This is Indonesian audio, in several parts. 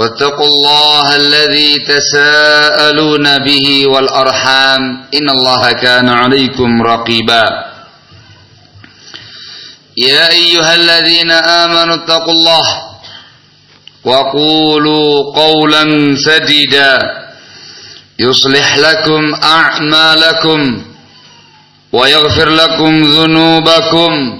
واتقوا الله الذي تساءلون به والأرحام إن الله كان عليكم رقيبا. يا أيها الذين آمنوا اتقوا الله وقولوا قولا سديدا يصلح لكم أعمالكم ويغفر لكم ذنوبكم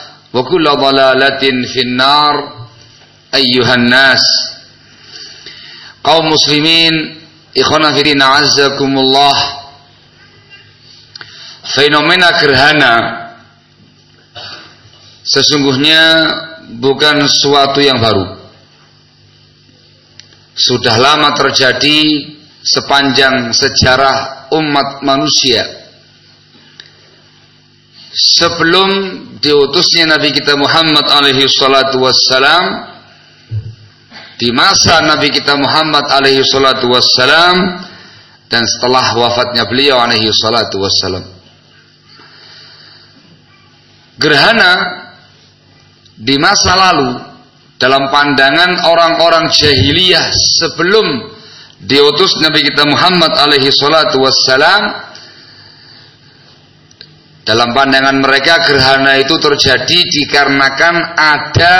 wa kullu dhalalatin finnar ayyuhan nas. Kaum muslimin ikhwana fillah azzakumullah fenomena gerhana sesungguhnya bukan suatu yang baru. Sudah lama terjadi sepanjang sejarah umat manusia sebelum diutusnya Nabi kita Muhammad alaihi salatu wassalam di masa Nabi kita Muhammad alaihi salatu wassalam dan setelah wafatnya beliau alaihi salatu wassalam. Gerhana di masa lalu dalam pandangan orang-orang jahiliyah sebelum diutus Nabi kita Muhammad alaihi salatu wassalam dalam pandangan mereka gerhana itu terjadi dikarenakan ada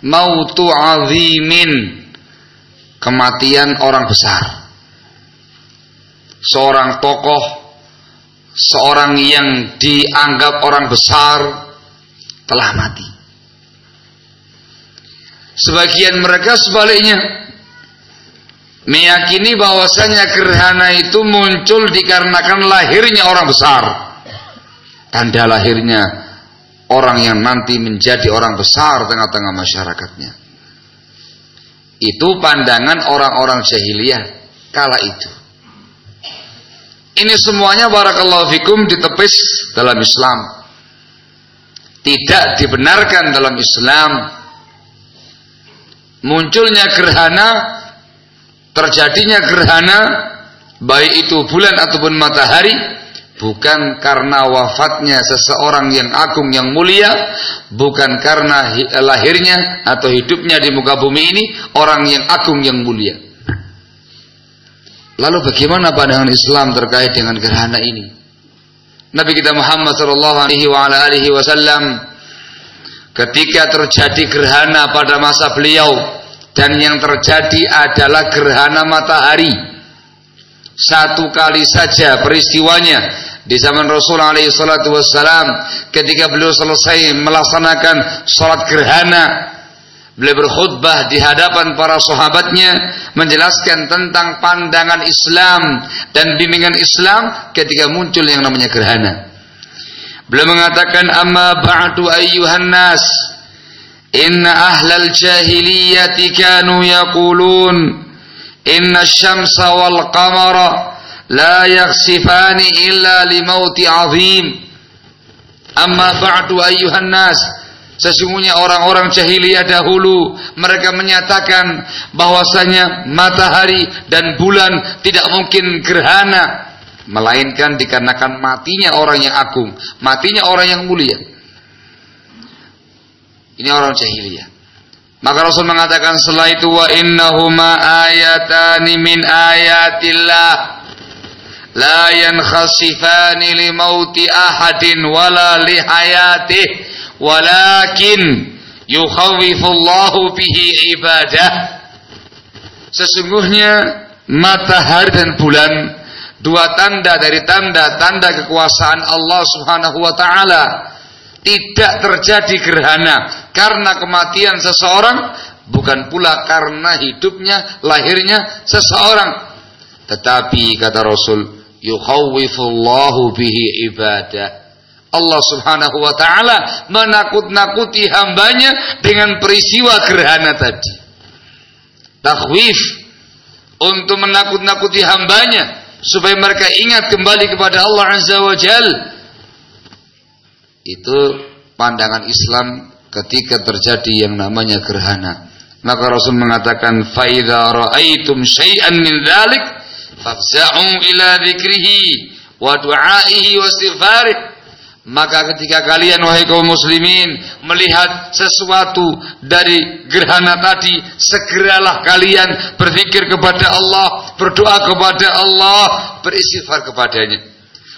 mautu azimin kematian orang besar. Seorang tokoh, seorang yang dianggap orang besar telah mati. Sebagian mereka sebaliknya meyakini bahwasanya gerhana itu muncul dikarenakan lahirnya orang besar tanda lahirnya orang yang nanti menjadi orang besar tengah-tengah masyarakatnya. Itu pandangan orang-orang jahiliyah kala itu. Ini semuanya barakallahu fikum ditepis dalam Islam. Tidak dibenarkan dalam Islam. Munculnya gerhana, terjadinya gerhana, baik itu bulan ataupun matahari, bukan karena wafatnya seseorang yang agung yang mulia, bukan karena lahirnya atau hidupnya di muka bumi ini orang yang agung yang mulia. Lalu bagaimana pandangan Islam terkait dengan gerhana ini? Nabi kita Muhammad sallallahu ketika terjadi gerhana pada masa beliau dan yang terjadi adalah gerhana matahari satu kali saja peristiwanya di zaman Rasul alaihi salatu wassalam ketika beliau selesai melaksanakan salat gerhana beliau berkhutbah di hadapan para sahabatnya menjelaskan tentang pandangan Islam dan bimbingan Islam ketika muncul yang namanya gerhana. Beliau mengatakan amma ba'du ayyuhan nas inna ahlal jahiliyati kanu yaqulun inna syamsa wal qamara la yaksifani illa limauti azim amma ba'du ayyuhan nas Sesungguhnya orang-orang jahiliyah dahulu mereka menyatakan bahwasanya matahari dan bulan tidak mungkin gerhana melainkan dikarenakan matinya orang yang agung, matinya orang yang mulia. Ini orang jahiliyah. Maka Rasul mengatakan setelah itu wa innahuma ayatani min ayatillah la yankhasifani li mauti ahadin wala li hayatihi walakin yukhawifullahu bihi ibadah. Sesungguhnya matahari dan bulan dua tanda dari tanda-tanda kekuasaan Allah Subhanahu wa taala tidak terjadi gerhana karena kematian seseorang bukan pula karena hidupnya lahirnya seseorang. Tetapi kata Rasul yukhawifullahu bihi ibadah Allah subhanahu wa ta'ala menakut-nakuti hambanya dengan peristiwa gerhana tadi. Takhwif untuk menakut-nakuti hambanya supaya mereka ingat kembali kepada Allah Azza wa Jal. Itu pandangan Islam ketika terjadi yang namanya gerhana. Maka Rasul mengatakan, "Faidha ra'aitum syai'an min dzalik fafza'u ila dzikrihi wa du'aihi wa istighfarih." Maka ketika kalian wahai kaum muslimin melihat sesuatu dari gerhana tadi, segeralah kalian berzikir kepada Allah, berdoa kepada Allah, beristighfar kepadanya.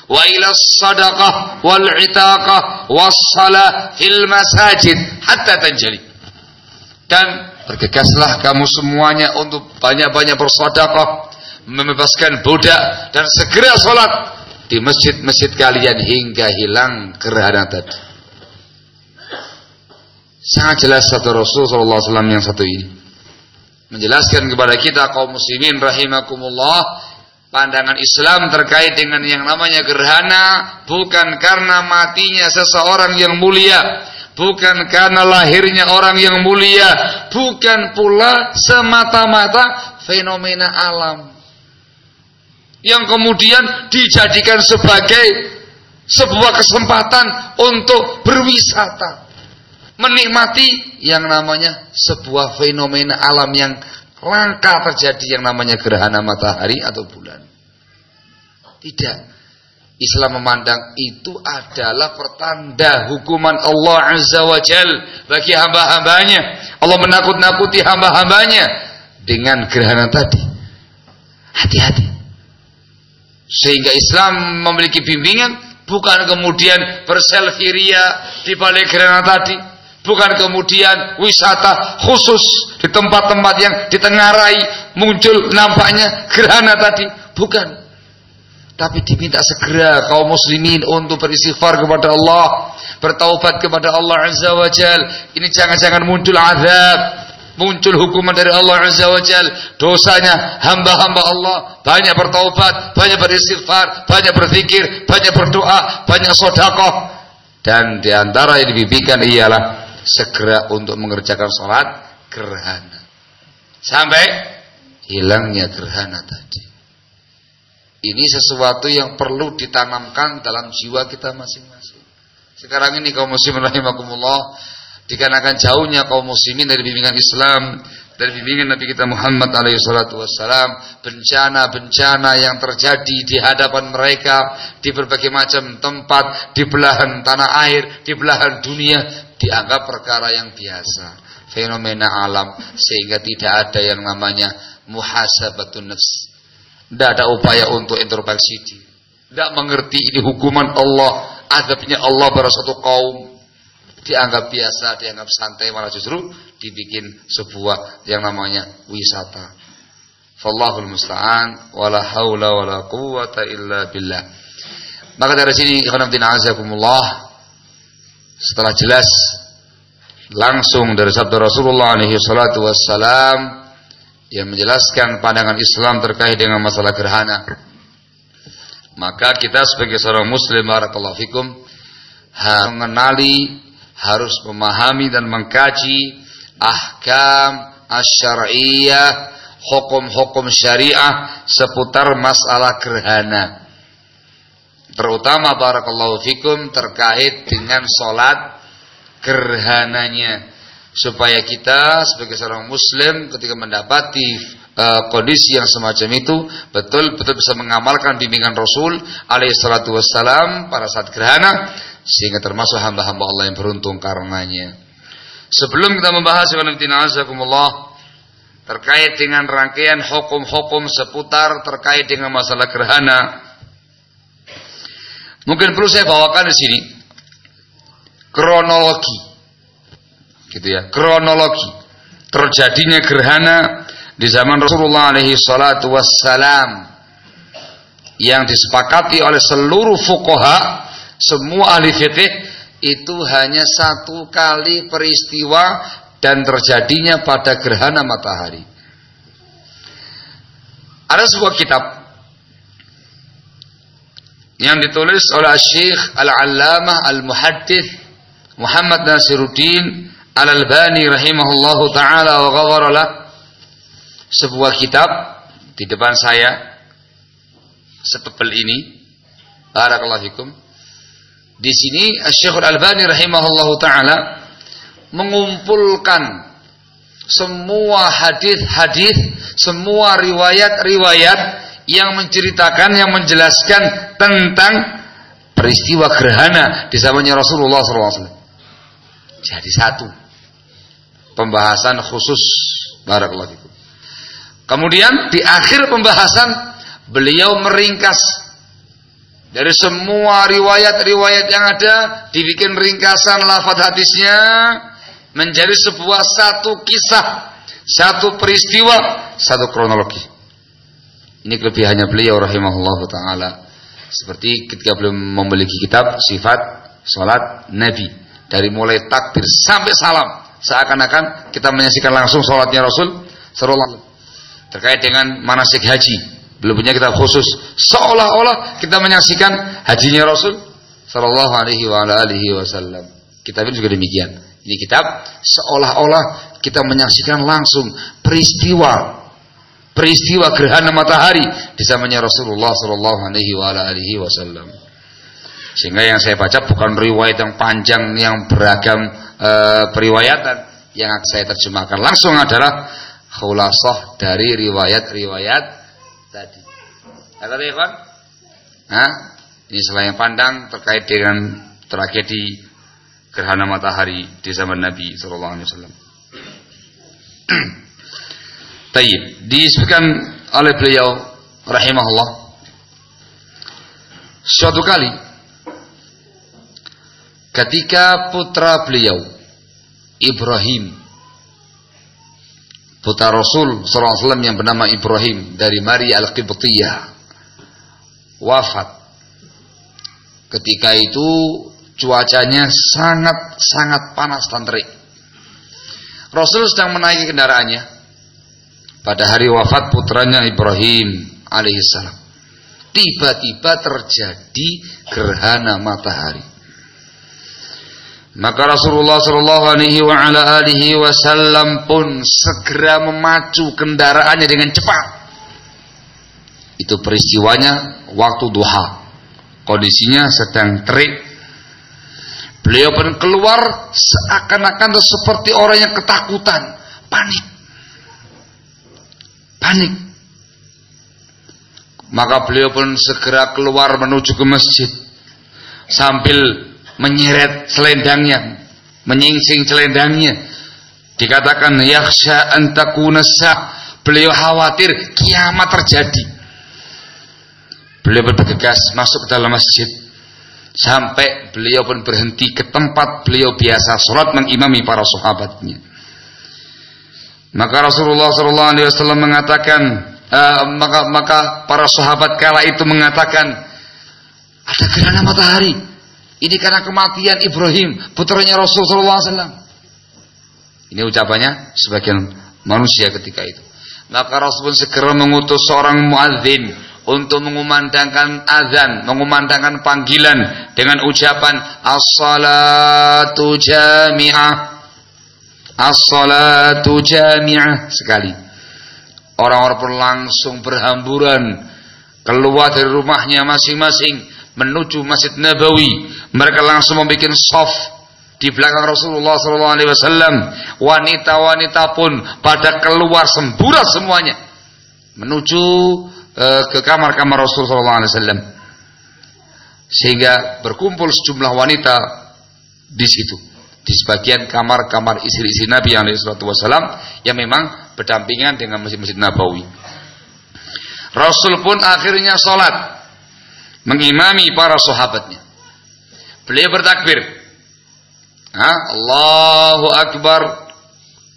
Wa ila sadaqah wal itaqah was fil masajid hatta tanjali. Dan bergegaslah kamu semuanya untuk banyak-banyak bersedekah, membebaskan budak dan segera salat di masjid-masjid kalian hingga hilang gerhana tadi. Sangat jelas satu Rasul sallallahu alaihi wasallam yang satu ini menjelaskan kepada kita kaum muslimin rahimakumullah pandangan Islam terkait dengan yang namanya gerhana bukan karena matinya seseorang yang mulia bukan karena lahirnya orang yang mulia bukan pula semata-mata fenomena alam yang kemudian dijadikan sebagai sebuah kesempatan untuk berwisata. Menikmati yang namanya sebuah fenomena alam yang langka terjadi yang namanya gerhana matahari atau bulan. Tidak. Islam memandang itu adalah pertanda hukuman Allah Azza wa Jal bagi hamba-hambanya. Allah menakut-nakuti hamba-hambanya dengan gerhana tadi. Hati-hati sehingga Islam memiliki bimbingan bukan kemudian berselfie ria di balik gerhana tadi, bukan kemudian wisata khusus di tempat-tempat yang ditengarai muncul nampaknya gerhana tadi, bukan. Tapi diminta segera kaum muslimin untuk beristighfar kepada Allah, bertaubat kepada Allah Azza wa. Ini jangan-jangan muncul azab, muncul hukuman dari Allah Azza wa Jal. Dosanya hamba-hamba Allah. Banyak bertaubat banyak beristighfar banyak berzikir banyak berdoa banyak sodakoh dan di antara yang dibimbingkan ialah segera untuk mengerjakan sholat gerhana. Sampai hilangnya gerhana tadi. Ini sesuatu yang perlu ditanamkan dalam jiwa kita masing-masing. Sekarang ini kaum muslimin rahimakumullah dikarenakan jauhnya kaum muslimin dari bimbingan Islam dari bimbingan Nabi kita Muhammad alaihi salatu wassalam bencana-bencana yang terjadi di hadapan mereka di berbagai macam tempat di belahan tanah air di belahan dunia dianggap perkara yang biasa fenomena alam sehingga tidak ada yang namanya muhasabatun nafs. Tidak ada upaya untuk introspeksi tidak mengerti ini hukuman Allah azabnya Allah pada satu kaum dianggap biasa, dianggap santai, malah justru dibikin sebuah yang namanya wisata. Fallahul musta'an wala haula wala quwata illa billah. Maka dari sini ikhwan azakumullah setelah jelas langsung dari sabda Rasulullah alaihi salatu wassalam yang menjelaskan pandangan Islam terkait dengan masalah gerhana. Maka kita sebagai seorang muslim barakallahu fikum mengenali, harus memahami dan mengkaji ahkam asyariyah, hukum-hukum syariah seputar masalah gerhana. Terutama barakallahu fikum terkait dengan solat gerhananya supaya kita sebagai seorang muslim ketika mendapati uh, kondisi yang semacam itu betul-betul bisa mengamalkan bimbingan Rasul alaihi salatu wassalam pada saat gerhana sehingga termasuk hamba-hamba Allah yang beruntung karenanya. Sebelum kita membahas terkait dengan rangkaian hukum-hukum seputar terkait dengan masalah gerhana, mungkin perlu saya bawakan di sini kronologi, gitu ya, kronologi terjadinya gerhana di zaman Rasulullah alaihi salatu wassalam yang disepakati oleh seluruh fukoha semua ahli fikih itu hanya satu kali peristiwa dan terjadinya pada gerhana matahari. Ada sebuah kitab yang ditulis oleh Syekh Al-Allamah Al-Muhaddith Muhammad Nasiruddin Al-Albani rahimahullahu taala wa ghafara sebuah kitab di depan saya setebal ini. Barakallahu fikum di sini Syekh Al-Albani rahimahullahu taala mengumpulkan semua hadis-hadis, semua riwayat-riwayat yang menceritakan yang menjelaskan tentang peristiwa gerhana di zamannya Rasulullah SAW. Jadi satu pembahasan khusus barakallahu. Kemudian di akhir pembahasan beliau meringkas dari semua riwayat-riwayat yang ada dibikin ringkasan lafaz hadisnya menjadi sebuah satu kisah, satu peristiwa, satu kronologi. Ini kelebihannya beliau rahimahullah taala. Seperti ketika beliau memiliki kitab sifat salat Nabi dari mulai takbir sampai salam seakan-akan kita menyaksikan langsung salatnya Rasul terkait dengan manasik haji. Belum punya kitab khusus. Seolah-olah kita menyaksikan hajinya Rasul sallallahu alaihi wa alihi wasallam. Kitab ini juga demikian. Ini kitab seolah-olah kita menyaksikan langsung peristiwa peristiwa gerhana matahari di zamannya Rasulullah sallallahu alaihi wa alihi wasallam. Sehingga yang saya baca bukan riwayat yang panjang yang beragam e, periwayatan yang saya terjemahkan langsung adalah khulasah dari riwayat-riwayat tadi. Kata Ikhwan? Nah, ini selain pandang terkait dengan tragedi gerhana matahari di zaman Nabi sallallahu alaihi wasallam. Tayyib, disebutkan oleh beliau rahimahullah suatu kali ketika putra beliau Ibrahim putra Rasul SAW yang bernama Ibrahim dari Maria Al-Qibtiyah wafat. Ketika itu cuacanya sangat-sangat panas dan terik. Rasul sedang menaiki kendaraannya pada hari wafat putranya Ibrahim alaihissalam. Tiba-tiba terjadi gerhana matahari. Maka Rasulullah Shallallahu Alaihi Wasallam pun segera memacu kendaraannya dengan cepat. Itu peristiwanya waktu duha. Kondisinya sedang terik. Beliau pun keluar seakan-akan seperti orang yang ketakutan, panik. Panik. Maka beliau pun segera keluar menuju ke masjid sambil menyeret selendangnya, menyingsing selendangnya. Dikatakan yakhsha antakuna Beliau khawatir kiamat terjadi. Beliau bergegas masuk ke dalam masjid sampai beliau pun berhenti ke tempat beliau biasa sholat mengimami para sahabatnya. Maka Rasulullah Shallallahu Alaihi Wasallam mengatakan, uh, maka maka para sahabat kala itu mengatakan, ada gerhana matahari. Ini karena kematian Ibrahim, putranya Rasulullah SAW. Ini ucapannya sebagian manusia ketika itu. Maka Rasul pun segera mengutus seorang muadzin untuk mengumandangkan azan, mengumandangkan panggilan dengan ucapan as-salatu jami'ah. As-salatu jami'ah sekali. Orang-orang pun langsung berhamburan keluar dari rumahnya masing-masing menuju Masjid Nabawi. Mereka langsung membuat soft di belakang Rasulullah SAW wanita-wanita pun pada keluar semburat semuanya menuju uh, ke kamar-kamar Rasulullah SAW sehingga berkumpul sejumlah wanita di situ di sebagian kamar-kamar istri-istri Nabi yang Wasallam yang memang berdampingan dengan masjid-masjid Nabawi. Rasul pun akhirnya sholat mengimami para sahabatnya beliau bertakbir Ha? Allahu Akbar.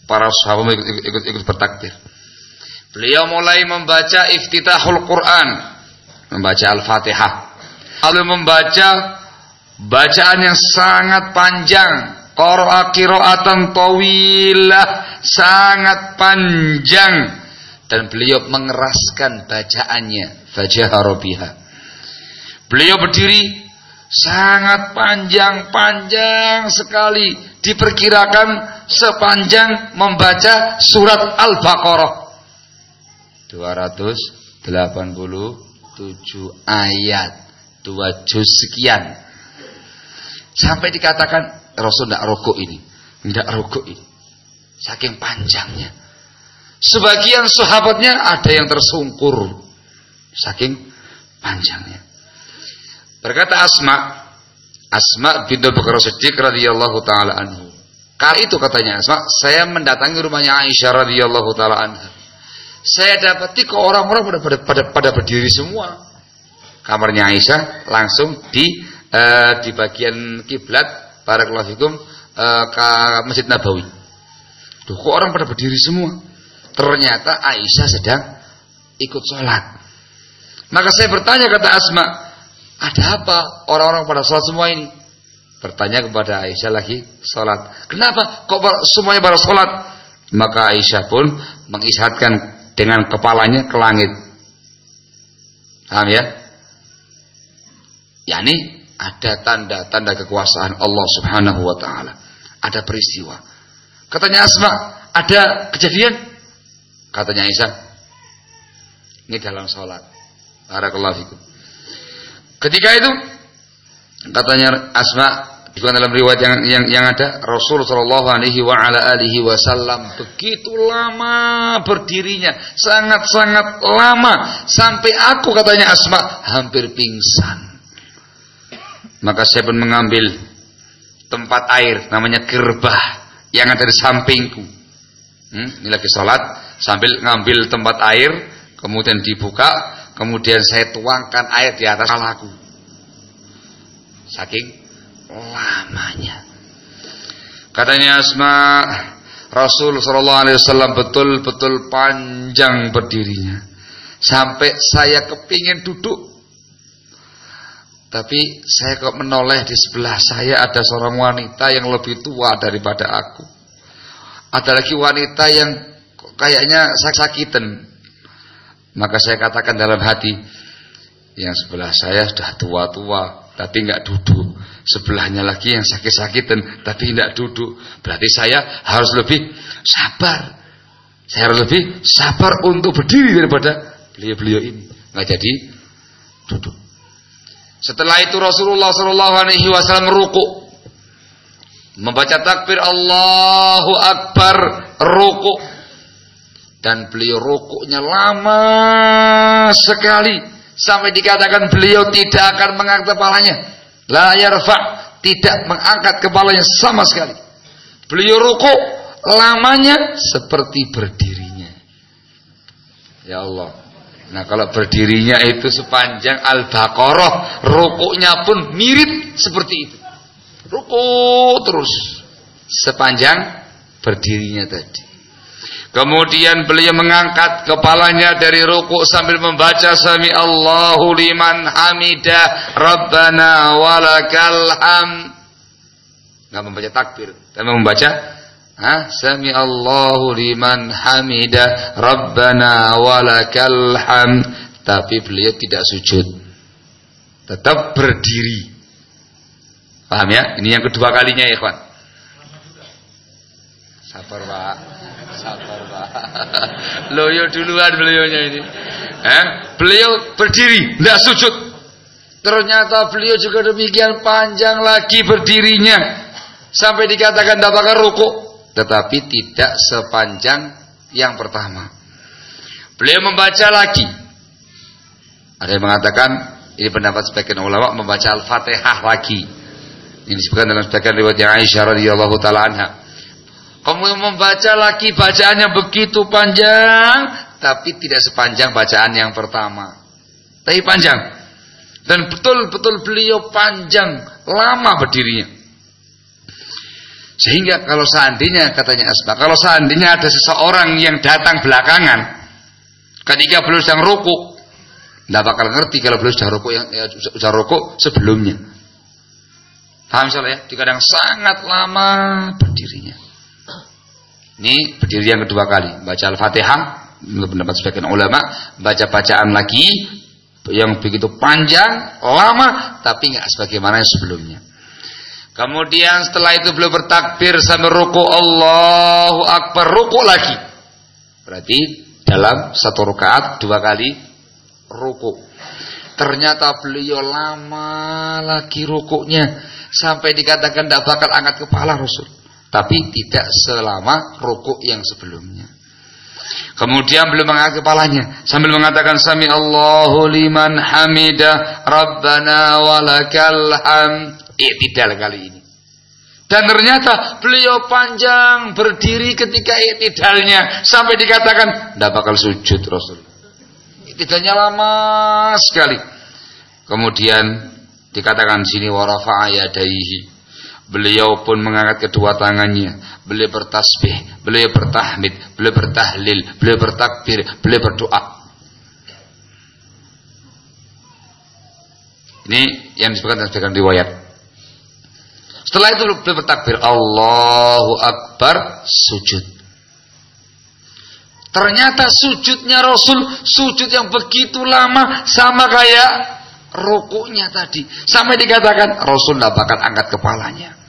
Para sahabat ikut, ikut, ikut bertakbir. Beliau mulai membaca iftitahul Quran. Membaca Al-Fatihah. Lalu membaca bacaan yang sangat panjang. Qara'a qira'atan tawilah. Sangat panjang. Dan beliau mengeraskan bacaannya. Biha. Beliau berdiri sangat panjang-panjang sekali diperkirakan sepanjang membaca surat Al-Baqarah. 287 ayat. Dua juz sekian. Sampai dikatakan Rasul tidak rokok ini. Tidak rokok ini. Saking panjangnya. Sebagian sahabatnya ada yang tersungkur. Saking panjangnya Berkata Asma, Asma bintu Bakar Siddiq radhiyallahu taala anhu. Kali itu katanya Asma, saya mendatangi rumahnya Aisyah radhiyallahu taala anha. Saya dapati kok orang-orang pada, pada pada pada berdiri semua. Kamarnya Aisyah langsung di uh, di bagian kiblat barakallahu fikum uh, ke Masjid Nabawi. Duh, kok orang pada berdiri semua? Ternyata Aisyah sedang ikut sholat. Maka saya bertanya kata Asma, ada apa orang-orang pada sholat semua ini? Bertanya kepada Aisyah lagi sholat. Kenapa? Kok semuanya pada sholat? Maka Aisyah pun mengisyaratkan dengan kepalanya ke langit. Paham ya? Ya ini ada tanda-tanda kekuasaan Allah Subhanahu wa taala. Ada peristiwa. Katanya Asma, ada kejadian? Katanya Aisyah, ini dalam sholat. Barakallahu fikum. Ketika itu katanya Asma juga dalam riwayat yang yang, yang ada Rasul Shallallahu Alaihi wa ala alihi Wasallam begitu lama berdirinya sangat sangat lama sampai aku katanya Asma hampir pingsan. Maka saya pun mengambil tempat air namanya gerbah yang ada di sampingku. Hmm, ini lagi sholat sambil ngambil tempat air kemudian dibuka Kemudian saya tuangkan air di atas kepalaku. Saking lamanya. Katanya Asma Rasul Shallallahu Alaihi Wasallam betul-betul panjang berdirinya sampai saya kepingin duduk tapi saya kok menoleh di sebelah saya ada seorang wanita yang lebih tua daripada aku ada lagi wanita yang kayaknya sakit-sakitan maka saya katakan dalam hati, yang sebelah saya sudah tua-tua, tapi nggak duduk. Sebelahnya lagi yang sakit-sakitan, tapi tidak duduk. Berarti saya harus lebih sabar. Saya harus lebih sabar untuk berdiri daripada beliau-beliau ini. Nggak jadi duduk. Setelah itu Rasulullah Wasallam ruku, membaca takbir Allahu Akbar, ruku dan beliau rukuknya lama sekali. Sampai dikatakan beliau tidak akan mengangkat kepalanya. La yarfa tidak mengangkat kepalanya sama sekali. Beliau rukuk lamanya seperti berdirinya. Ya Allah. Nah kalau berdirinya itu sepanjang al-baqarah rukuknya pun mirip seperti itu. Rukuk terus sepanjang berdirinya tadi Kemudian beliau mengangkat kepalanya dari ruku sambil membaca sami Allahu liman hamidah Rabbana walakal ham. Enggak membaca takbir, tapi membaca ha? sami Allahu liman hamidah Rabbana walakal ham. tapi beliau tidak sujud. Tetap berdiri. Paham ya? Ini yang kedua kalinya ya, kawan. Sabar, Pak. Sabar. Loyo duluan beliaunya ini. Eh? Beliau berdiri, tidak sujud. Ternyata beliau juga demikian panjang lagi berdirinya. Sampai dikatakan tidak bakal rukuk. Tetapi tidak sepanjang yang pertama. Beliau membaca lagi. Ada yang mengatakan, ini pendapat sebagian ulama membaca Al-Fatihah lagi. Ini disebutkan dalam sebagian riwayat yang Aisyah radhiyallahu taala anha. Kamu membaca lagi bacaannya begitu panjang, tapi tidak sepanjang bacaan yang pertama. Tapi panjang. Dan betul-betul beliau panjang, lama berdirinya. Sehingga kalau seandainya katanya Asma, kalau seandainya ada seseorang yang datang belakangan, ketika beliau sedang rukuk, tidak bakal ngerti kalau beliau sudah rukuk yang ya, sudah rukuk sebelumnya. Paham ya? Dikadang sangat lama berdirinya. Ini berdiri yang kedua kali. Baca Al-Fatihah. Menurut pendapat sebagian ulama. Baca bacaan lagi. Yang begitu panjang. Lama. Tapi nggak sebagaimana yang sebelumnya. Kemudian setelah itu beliau bertakbir sampai ruku Allahu Akbar ruku lagi. Berarti dalam satu rakaat dua kali ruku. Ternyata beliau lama lagi rukuknya sampai dikatakan tidak bakal angkat kepala Rasul. Tapi tidak selama rukuk yang sebelumnya. Kemudian belum mengangkat kepalanya sambil mengatakan sami Allahu liman hamida rabbana walakal ham. Iktidal kali ini. Dan ternyata beliau panjang berdiri ketika iktidalnya sampai dikatakan tidak bakal sujud Rasul. Iktidalnya lama sekali. Kemudian Dikatakan sini warafa'a yadaihi. Beliau pun mengangkat kedua tangannya. Beliau bertasbih, beliau bertahmid, beliau bertahlil, beliau bertakbir, beliau berdoa. Ini yang disebutkan dalam riwayat. Setelah itu beliau bertakbir, Allahu Akbar, sujud. Ternyata sujudnya Rasul, sujud yang begitu lama sama kayak rukuknya tadi sampai dikatakan Rasul tidak bakal angkat kepalanya.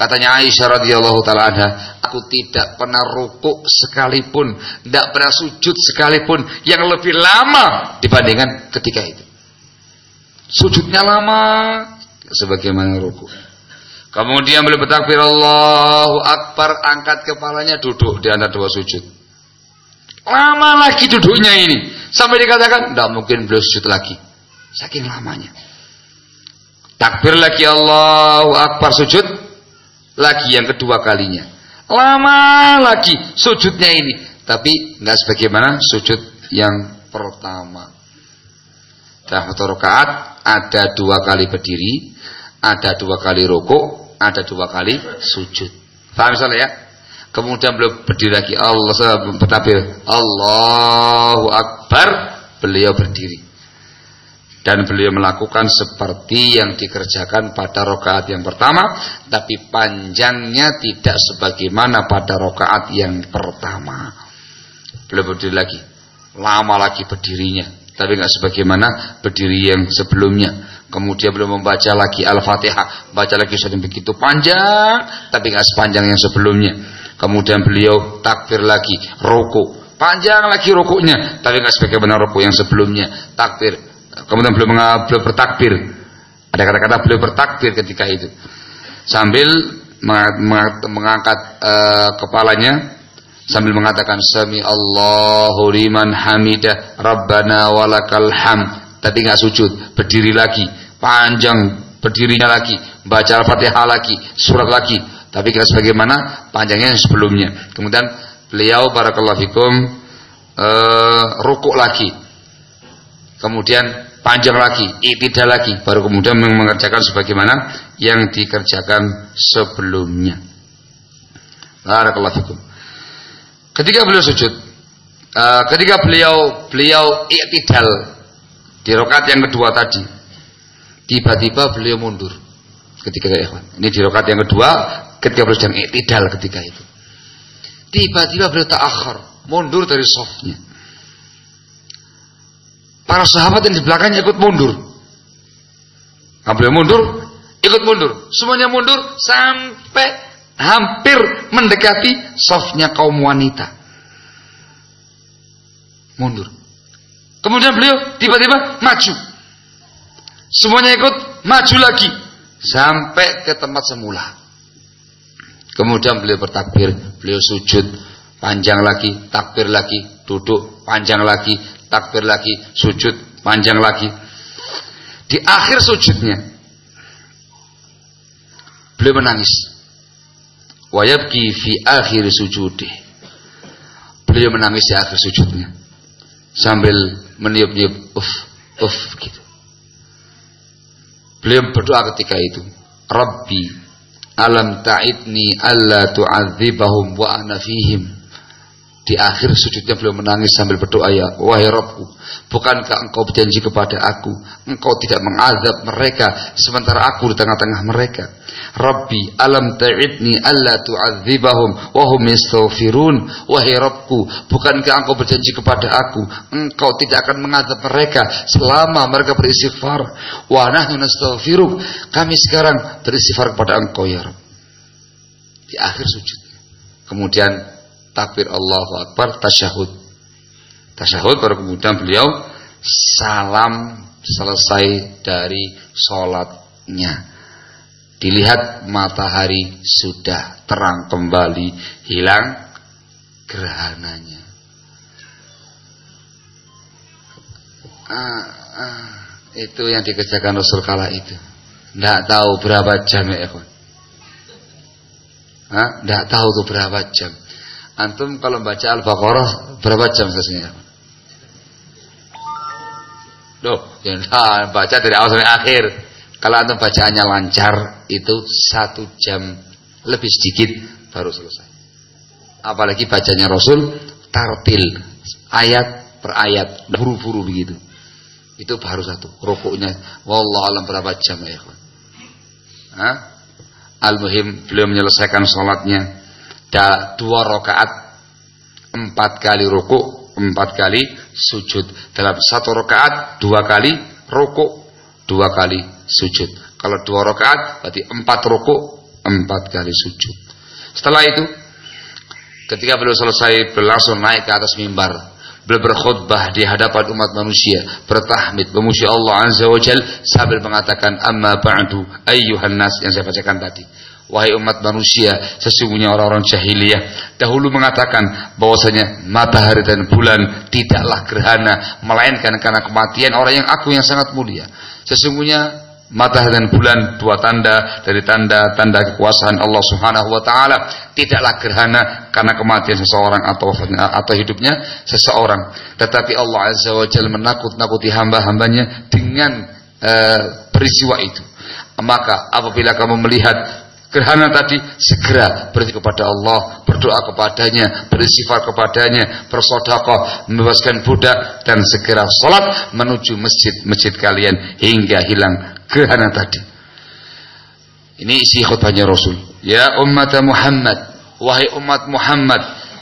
Katanya Aisyah radhiyallahu taala anha, aku tidak pernah rukuk sekalipun, tidak pernah sujud sekalipun yang lebih lama dibandingkan ketika itu. Sujudnya lama sebagaimana rukuk. Kemudian beliau bertakbir Allahu Akbar, angkat kepalanya duduk di antara dua sujud. Lama lagi duduknya ini. Sampai dikatakan, tidak mungkin beliau sujud lagi. Saking lamanya. Takbir lagi Allahu Akbar sujud lagi yang kedua kalinya. Lama lagi sujudnya ini, tapi nggak sebagaimana sujud yang pertama. Satu rakaat ada dua kali berdiri, ada dua kali rokok, ada dua kali sujud. Paham salah ya? Kemudian beliau berdiri lagi Allah bertakbir Allahu Akbar beliau berdiri dan beliau melakukan seperti yang dikerjakan pada rokaat yang pertama tapi panjangnya tidak sebagaimana pada rokaat yang pertama. Beliau berdiri lagi. Lama lagi berdirinya tapi nggak sebagaimana berdiri yang sebelumnya. Kemudian beliau membaca lagi al-fatihah. Baca lagi sudah begitu panjang tapi nggak sepanjang yang sebelumnya. Kemudian beliau takbir lagi ruku. Panjang lagi rukunya tapi nggak sebagaimana ruku yang sebelumnya. Takbir kemudian beliau, beliau bertakbir. Ada kata-kata beliau bertakbir ketika itu. Sambil mengangkat uh, kepalanya sambil mengatakan sami Allahu liman hamidah rabbana walakal ham. Tapi nggak sujud berdiri lagi. Panjang berdirinya lagi. Baca al-fatihah lagi surat lagi. Tapi kira sebagaimana panjangnya yang sebelumnya. Kemudian beliau barakallahu fikum uh, rukuk lagi kemudian panjang lagi, itidal lagi, baru kemudian mengerjakan sebagaimana yang dikerjakan sebelumnya. Barakallahu. Ketika beliau sujud, uh, ketika beliau beliau itidal di rokat yang kedua tadi, tiba-tiba beliau mundur ketika itu. Ini di rokat yang kedua, ketika beliau sedang itidal ketika itu. Tiba-tiba beliau ta'akhir, mundur dari softnya para sahabat yang di belakangnya ikut mundur. Nah, beliau mundur, ikut mundur. Semuanya mundur sampai hampir mendekati softnya kaum wanita. Mundur. Kemudian beliau tiba-tiba maju. Semuanya ikut maju lagi sampai ke tempat semula. Kemudian beliau bertakbir, beliau sujud, panjang lagi, takbir lagi, duduk, panjang lagi, takbir lagi, sujud, panjang lagi. Di akhir sujudnya beliau menangis. Wayabki fi akhir sujudih. Beliau menangis di akhir sujudnya sambil meniup-niup uf uf gitu. Beliau berdoa ketika itu, Rabbi alam ta'idni alla tu'adzibahum wa ana fihim. Di akhir sujudnya beliau menangis sambil berdoa ya, wahai Rabbku, bukankah engkau berjanji kepada aku, engkau tidak mengazab mereka sementara aku di tengah-tengah mereka. Rabbi alam ta'idni alla tu'adzibahum wa hum yastaghfirun. Wahai Rabbku, bukankah engkau berjanji kepada aku, engkau tidak akan mengazab mereka selama mereka beristighfar. Wa nahnu nastaghfiruk. Kami sekarang beristighfar kepada engkau ya Rabb. Di akhir sujud. Kemudian takbir Allahu Akbar, tasyahud. Tasyahud baru kemudian beliau salam selesai dari sholatnya. Dilihat matahari sudah terang kembali, hilang gerhananya. Ah, ah, itu yang dikerjakan Rasul kala itu. Tidak tahu berapa jam ya, Tidak tahu tuh berapa jam. Antum kalau baca Al-Baqarah berapa jam selesainya? Loh, jangan baca dari awal sampai akhir. Kalau antum bacaannya lancar itu satu jam lebih sedikit baru selesai. Apalagi bacanya Rasul tartil ayat per ayat buru-buru begitu. Itu baru satu rukuknya. Wallah alam berapa jam ya Al-Muhim beliau menyelesaikan sholatnya da, dua rakaat empat kali ruku empat kali sujud. Dalam satu rakaat dua kali ruku dua kali sujud. Kalau dua rakaat berarti empat ruku empat kali sujud. Setelah itu ketika beliau selesai berlangsung naik ke atas mimbar. Beliau berkhutbah di hadapan umat manusia bertahmid memuji Allah azza wajal sambil mengatakan amma ba'du ayyuhan nas yang saya bacakan tadi Wahai umat manusia, sesungguhnya orang-orang jahiliyah dahulu mengatakan bahwasanya matahari dan bulan tidaklah gerhana, melainkan karena kematian orang yang aku yang sangat mulia. Sesungguhnya matahari dan bulan dua tanda dari tanda-tanda kekuasaan Allah Subhanahu wa taala tidaklah gerhana karena kematian seseorang atau atau hidupnya seseorang tetapi Allah Azza wa Jalla menakut-nakuti hamba-hambanya dengan uh, peristiwa itu maka apabila kamu melihat gerhana tadi segera berarti kepada Allah, berdoa kepadanya, beristifar kepadanya, bersodakoh, membebaskan budak dan segera sholat menuju masjid-masjid kalian hingga hilang gerhana tadi. Ini isi khutbahnya Rasul. Ya umat Muhammad, wahai umat Muhammad,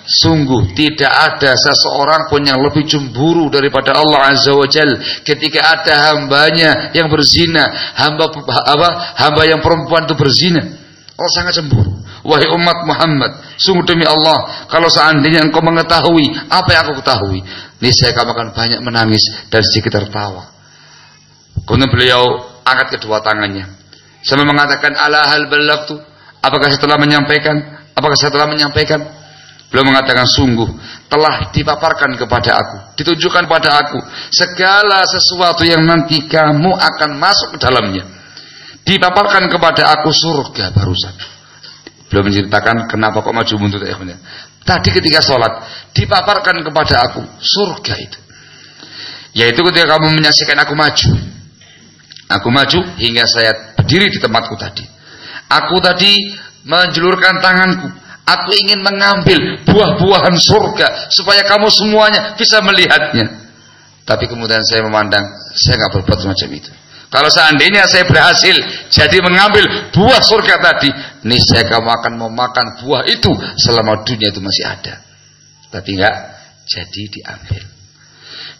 Sungguh tidak ada seseorang pun yang lebih cemburu daripada Allah Azza wa Jal ketika ada hambanya yang berzina, hamba apa, hamba yang perempuan itu berzina. Allah sangat cemburu. Wahai umat Muhammad, sungguh demi Allah, kalau seandainya engkau mengetahui apa yang aku ketahui, niscaya kamu akan banyak menangis dan sedikit tertawa. Kemudian beliau angkat kedua tangannya. Sambil mengatakan ala hal balagtu, apakah setelah menyampaikan? Apakah setelah menyampaikan? Beliau mengatakan sungguh telah dipaparkan kepada aku, ditunjukkan pada aku segala sesuatu yang nanti kamu akan masuk ke dalamnya dipaparkan kepada aku surga barusan. Belum menceritakan kenapa kok maju mundur ya Tadi ketika sholat dipaparkan kepada aku surga itu. Yaitu ketika kamu menyaksikan aku maju. Aku maju hingga saya berdiri di tempatku tadi. Aku tadi menjulurkan tanganku. Aku ingin mengambil buah-buahan surga supaya kamu semuanya bisa melihatnya. Tapi kemudian saya memandang, saya nggak berbuat semacam itu. Kalau seandainya saya berhasil jadi mengambil buah surga tadi, niscaya kamu akan memakan buah itu selama dunia itu masih ada. Tapi enggak jadi diambil.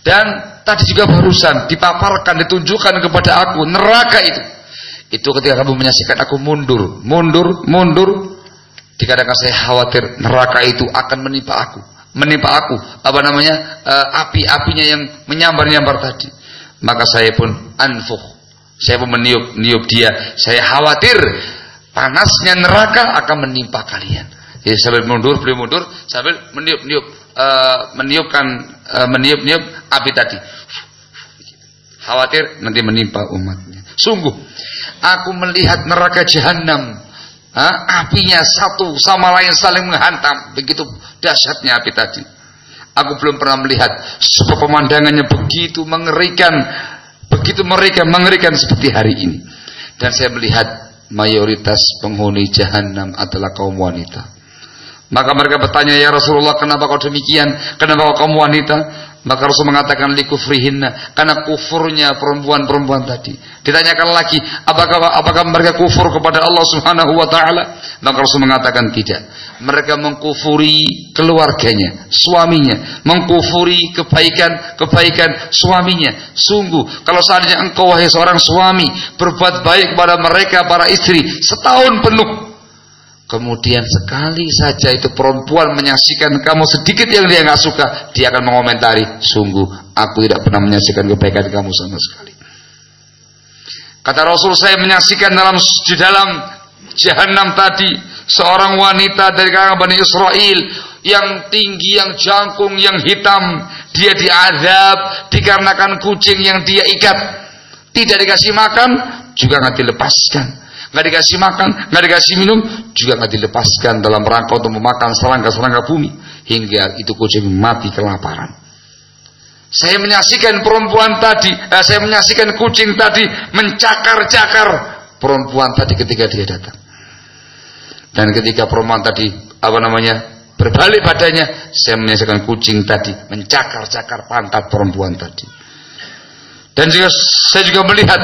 Dan tadi juga barusan dipaparkan, ditunjukkan kepada aku neraka itu. Itu ketika kamu menyaksikan aku mundur, mundur, mundur. Dikatakan saya khawatir neraka itu akan menimpa aku, menimpa aku. Apa namanya? Uh, api-apinya yang menyambar-nyambar tadi. Maka saya pun anfuh. Saya pun meniup-niup dia. Saya khawatir panasnya neraka akan menimpa kalian. Jadi sambil mundur, beliau mundur sambil meniup-niup uh, meniupkan uh, meniup-niup api tadi. Khawatir nanti menimpa umatnya. Sungguh aku melihat neraka jahanam. Ha? Apinya satu sama lain saling menghantam. Begitu dahsyatnya api tadi. Aku belum pernah melihat sebuah pemandangannya begitu mengerikan, begitu mereka mengerikan seperti hari ini. Dan saya melihat mayoritas penghuni jahanam adalah kaum wanita. Maka mereka bertanya, "Ya Rasulullah, kenapa kau demikian? Kenapa kau kamu wanita?" Maka Rasul mengatakan likufrihinna karena kufurnya perempuan-perempuan tadi. Ditanyakan lagi, apakah apakah mereka kufur kepada Allah Subhanahu wa taala? Maka Rasul mengatakan tidak. Mereka mengkufuri keluarganya, suaminya, mengkufuri kebaikan-kebaikan suaminya. Sungguh, kalau seandainya engkau wahai seorang suami berbuat baik kepada mereka para istri setahun penuh Kemudian sekali saja itu perempuan menyaksikan kamu sedikit yang dia nggak suka, dia akan mengomentari, sungguh aku tidak pernah menyaksikan kebaikan kamu sama sekali. Kata Rasul saya menyaksikan dalam di dalam jahanam tadi seorang wanita dari kalangan Bani Israel yang tinggi, yang jangkung, yang hitam, dia diadab dikarenakan kucing yang dia ikat, tidak dikasih makan, juga nggak dilepaskan. Nggak dikasih makan, nggak dikasih minum, juga nggak dilepaskan dalam rangka untuk memakan serangga-serangga bumi. Hingga itu kucing mati kelaparan. Saya menyaksikan perempuan tadi, eh, saya menyaksikan kucing tadi mencakar-cakar. Perempuan tadi ketika dia datang. Dan ketika perempuan tadi apa namanya berbalik badannya, saya menyaksikan kucing tadi mencakar-cakar pantat perempuan tadi. Dan juga saya juga melihat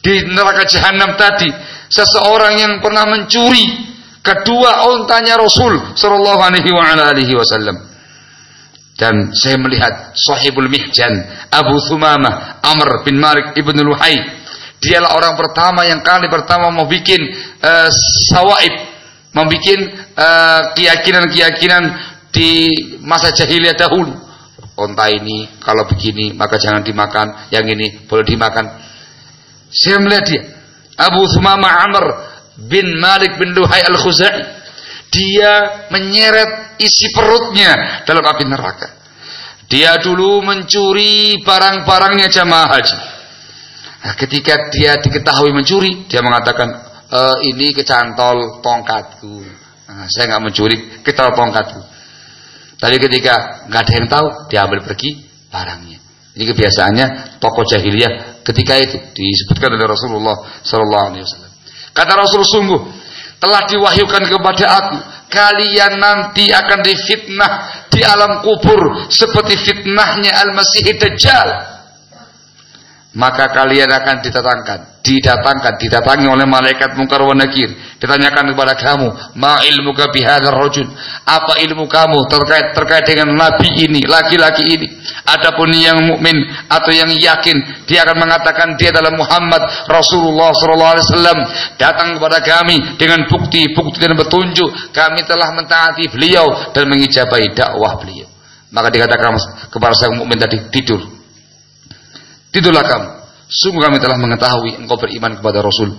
di neraka jahanam tadi seseorang yang pernah mencuri kedua ontanya Rasul sallallahu alaihi wasallam. Dan saya melihat sahibul mihjan Abu Thumamah Amr bin Malik ibn Luhai. Dialah orang pertama yang kali pertama mau bikin uh, sawaib, bikin uh, keyakinan-keyakinan di masa jahiliyah dahulu. Onta ini kalau begini maka jangan dimakan, yang ini boleh dimakan. Saya melihat dia Abu Thumama Amr bin Malik bin Luhai al-Khuzai. Dia menyeret isi perutnya dalam api neraka. Dia dulu mencuri barang-barangnya jamaah haji. Nah, ketika dia diketahui mencuri, dia mengatakan, e, ini kecantol tongkatku. Nah, saya nggak mencuri, kecantol tongkatku. Tapi ketika nggak ada yang tahu, dia ambil pergi barangnya. Ini kebiasaannya tokoh jahiliyah ketika itu disebutkan oleh Rasulullah sallallahu alaihi wasallam. Kata Rasul sungguh telah diwahyukan kepada aku kalian nanti akan difitnah di alam kubur seperti fitnahnya Al-Masih Dajjal. Maka kalian akan didatangkan didatangkan, didatangi oleh malaikat mungkar wa nakir. Ditanyakan kepada kamu, "Ma ilmuka bihadzal rajul?" Apa ilmu kamu terkait terkait dengan nabi ini, laki-laki ini? Adapun yang mukmin atau yang yakin, dia akan mengatakan dia adalah Muhammad Rasulullah wasallam, datang kepada kami dengan bukti-bukti dan petunjuk. Kami telah mentaati beliau dan mengijabahi dakwah beliau. Maka dikatakan kepada sang mukmin tadi, tidur. Tidurlah kamu Sungguh kami telah mengetahui engkau beriman kepada Rasul.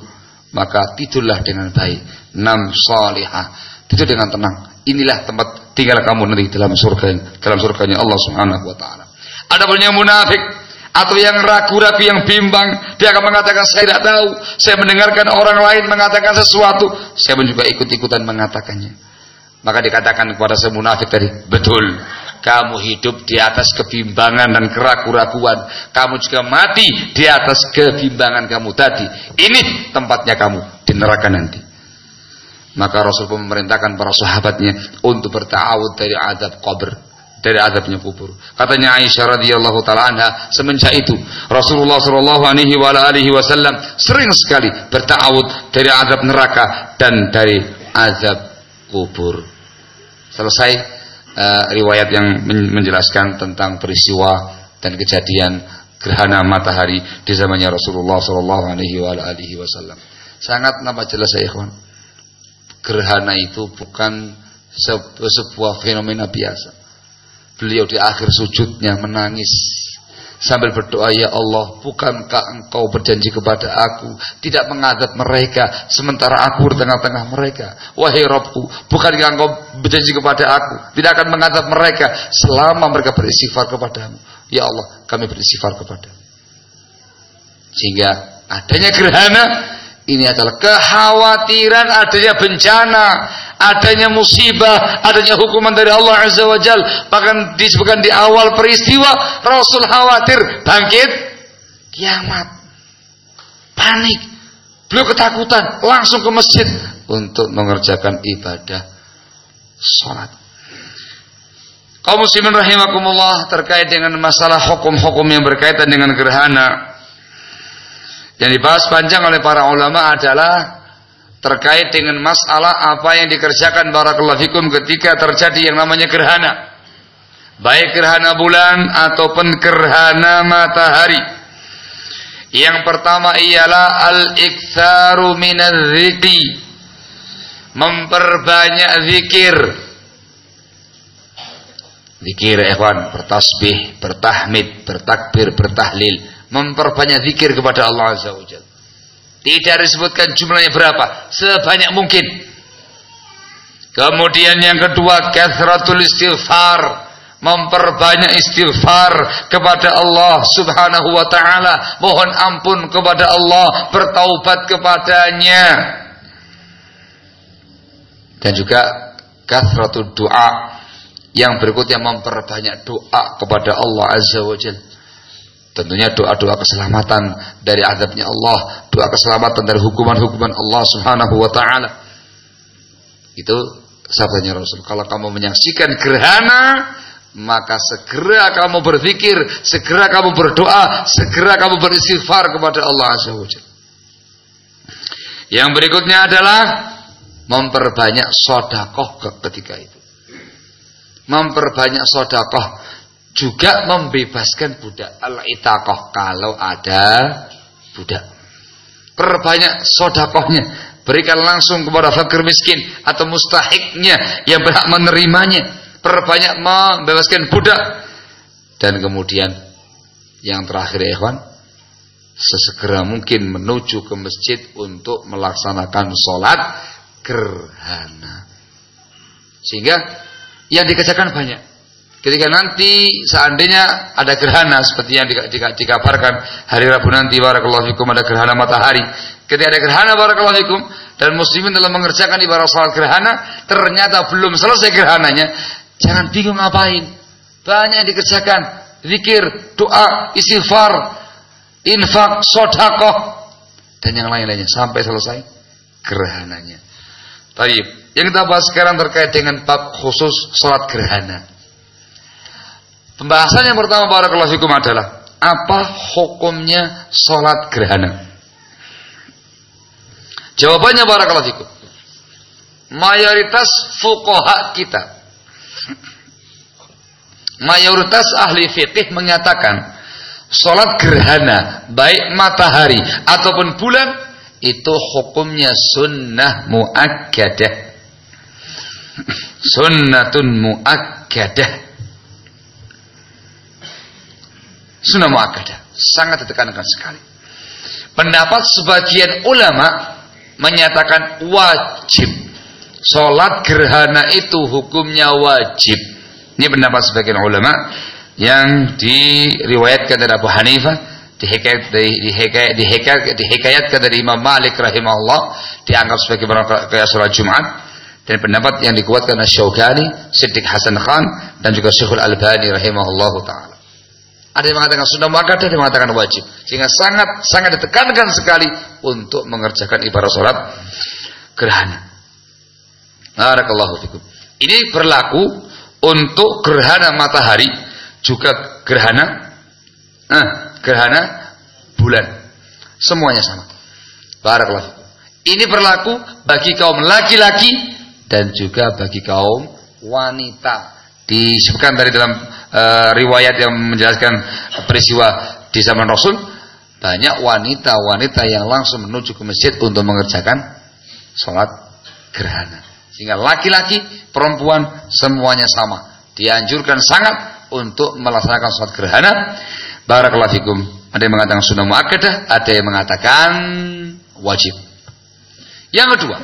Maka tidurlah dengan baik. Nam salihah. Tidur dengan tenang. Inilah tempat tinggal kamu nanti dalam surga dalam surganya Allah Subhanahu wa taala. Ada yang munafik atau yang ragu-ragu yang bimbang, dia akan mengatakan saya tidak tahu. Saya mendengarkan orang lain mengatakan sesuatu, saya pun juga ikut-ikutan mengatakannya. Maka dikatakan kepada si munafik tadi, betul. Kamu hidup di atas kebimbangan dan keraguan-raguan. Kamu juga mati di atas kebimbangan kamu tadi. Ini tempatnya kamu di neraka nanti. Maka Rasul pun memerintahkan para sahabatnya untuk bertawud dari azab kubur, dari azabnya kubur. Katanya Aisyah radhiyallahu taala anha, semenjak itu Rasulullah sallallahu alaihi wasallam sering sekali bertawud dari azab neraka dan dari azab kubur. Selesai uh, riwayat yang menjelaskan tentang peristiwa dan kejadian gerhana matahari di zamannya Rasulullah Shallallahu Alaihi Wasallam. Sangat nampak jelas ya ikhwan. Gerhana itu bukan sebuah fenomena biasa. Beliau di akhir sujudnya menangis sambil berdoa ya Allah bukankah engkau berjanji kepada aku tidak mengadab mereka sementara aku di tengah-tengah mereka? Wahai Robku bukankah engkau berjanji kepada aku tidak akan mengadab mereka selama mereka beristighfar kepadamu? Ya Allah kami beristighfar kepadamu. Sehingga adanya gerhana ini adalah kekhawatiran adanya bencana, adanya musibah, adanya hukuman dari Allah Azza wa Jal. Bahkan disebutkan di awal peristiwa, Rasul khawatir bangkit kiamat. Panik. Beliau ketakutan, langsung ke masjid untuk mengerjakan ibadah sholat. Kaum muslimin rahimakumullah terkait dengan masalah hukum-hukum yang berkaitan dengan gerhana yang dibahas panjang oleh para ulama adalah terkait dengan masalah apa yang dikerjakan barakallahu fikum ketika terjadi yang namanya gerhana. Baik gerhana bulan ataupun gerhana matahari. Yang pertama ialah al-iktsaru minadz-dzikri. Memperbanyak zikir. Zikir ikhwan, bertasbih, bertahmid, bertakbir, bertahlil memperbanyak zikir kepada Allah Azza wa Jalla. Tidak disebutkan jumlahnya berapa, sebanyak mungkin. Kemudian yang kedua, kathratul istighfar, memperbanyak istighfar kepada Allah Subhanahu wa taala, mohon ampun kepada Allah, bertaubat kepadanya. Dan juga kathratul doa yang berikutnya memperbanyak doa kepada Allah Azza wa Jalla. Tentunya doa-doa keselamatan dari azabnya Allah, doa keselamatan dari hukuman-hukuman Allah Subhanahu wa taala. Itu sabdanya Rasul. Kalau kamu menyaksikan gerhana, maka segera kamu berzikir, segera kamu berdoa, segera kamu beristighfar kepada Allah Azza wa Yang berikutnya adalah memperbanyak sodakoh ketika itu. Memperbanyak sodakoh juga membebaskan budak al-itaqah kalau ada budak. Perbanyak sodakohnya, berikan langsung kepada fakir miskin atau mustahiknya yang berhak menerimanya. Perbanyak membebaskan budak dan kemudian yang terakhir ya ikhwan, sesegera mungkin menuju ke masjid untuk melaksanakan sholat gerhana. Sehingga yang dikerjakan banyak Ketika nanti seandainya ada gerhana seperti yang dikabarkan hari Rabu nanti barakallahu fikum ada gerhana matahari. Ketika ada gerhana barakallahu fikum dan muslimin telah mengerjakan ibadah salat gerhana, ternyata belum selesai gerhananya, jangan bingung ngapain. Banyak yang dikerjakan, zikir, doa, istighfar, infak, sedekah dan yang lain-lainnya sampai selesai gerhananya. Baik, yang kita bahas sekarang terkait dengan bab khusus salat gerhana. Pembahasan yang pertama barakallahu fikum adalah apa hukumnya sholat gerhana? Jawabannya barakallahu fikum. Mayoritas fukoha kita mayoritas ahli fikih menyatakan sholat gerhana baik matahari ataupun bulan itu hukumnya sunnah muakkadah sunnatun muakkadah Sunnah muakkadah. Sangat ditekankan sekali. Pendapat sebagian ulama menyatakan wajib. Sholat gerhana itu hukumnya wajib. Ini pendapat sebagian ulama yang diriwayatkan dari Abu Hanifah, dihikayat, dari Imam Malik rahimahullah, dianggap sebagai kayak sholat Jumat, dan pendapat yang dikuatkan oleh Syaukani, Siddiq Hasan Khan, dan juga Syekhul Albani rahimahullah ta'ala. Ada yang mengatakan sunnah muakkadah, ada yang mengatakan wajib. Sehingga sangat sangat ditekankan sekali untuk mengerjakan ibadah sholat gerhana. Barakallahu fikum. Ini berlaku untuk gerhana matahari, juga gerhana eh, gerhana bulan. Semuanya sama. Barakallahu. Ini berlaku bagi kaum laki-laki dan juga bagi kaum wanita. Disebutkan dari dalam uh, riwayat yang menjelaskan peristiwa di zaman Rasul banyak wanita-wanita yang langsung menuju ke masjid untuk mengerjakan sholat gerhana. Sehingga laki-laki, perempuan semuanya sama. Dianjurkan sangat untuk melaksanakan sholat gerhana. Barakallahu fikum. Ada yang mengatakan sunnah muakkadah, ada yang mengatakan wajib. Yang kedua,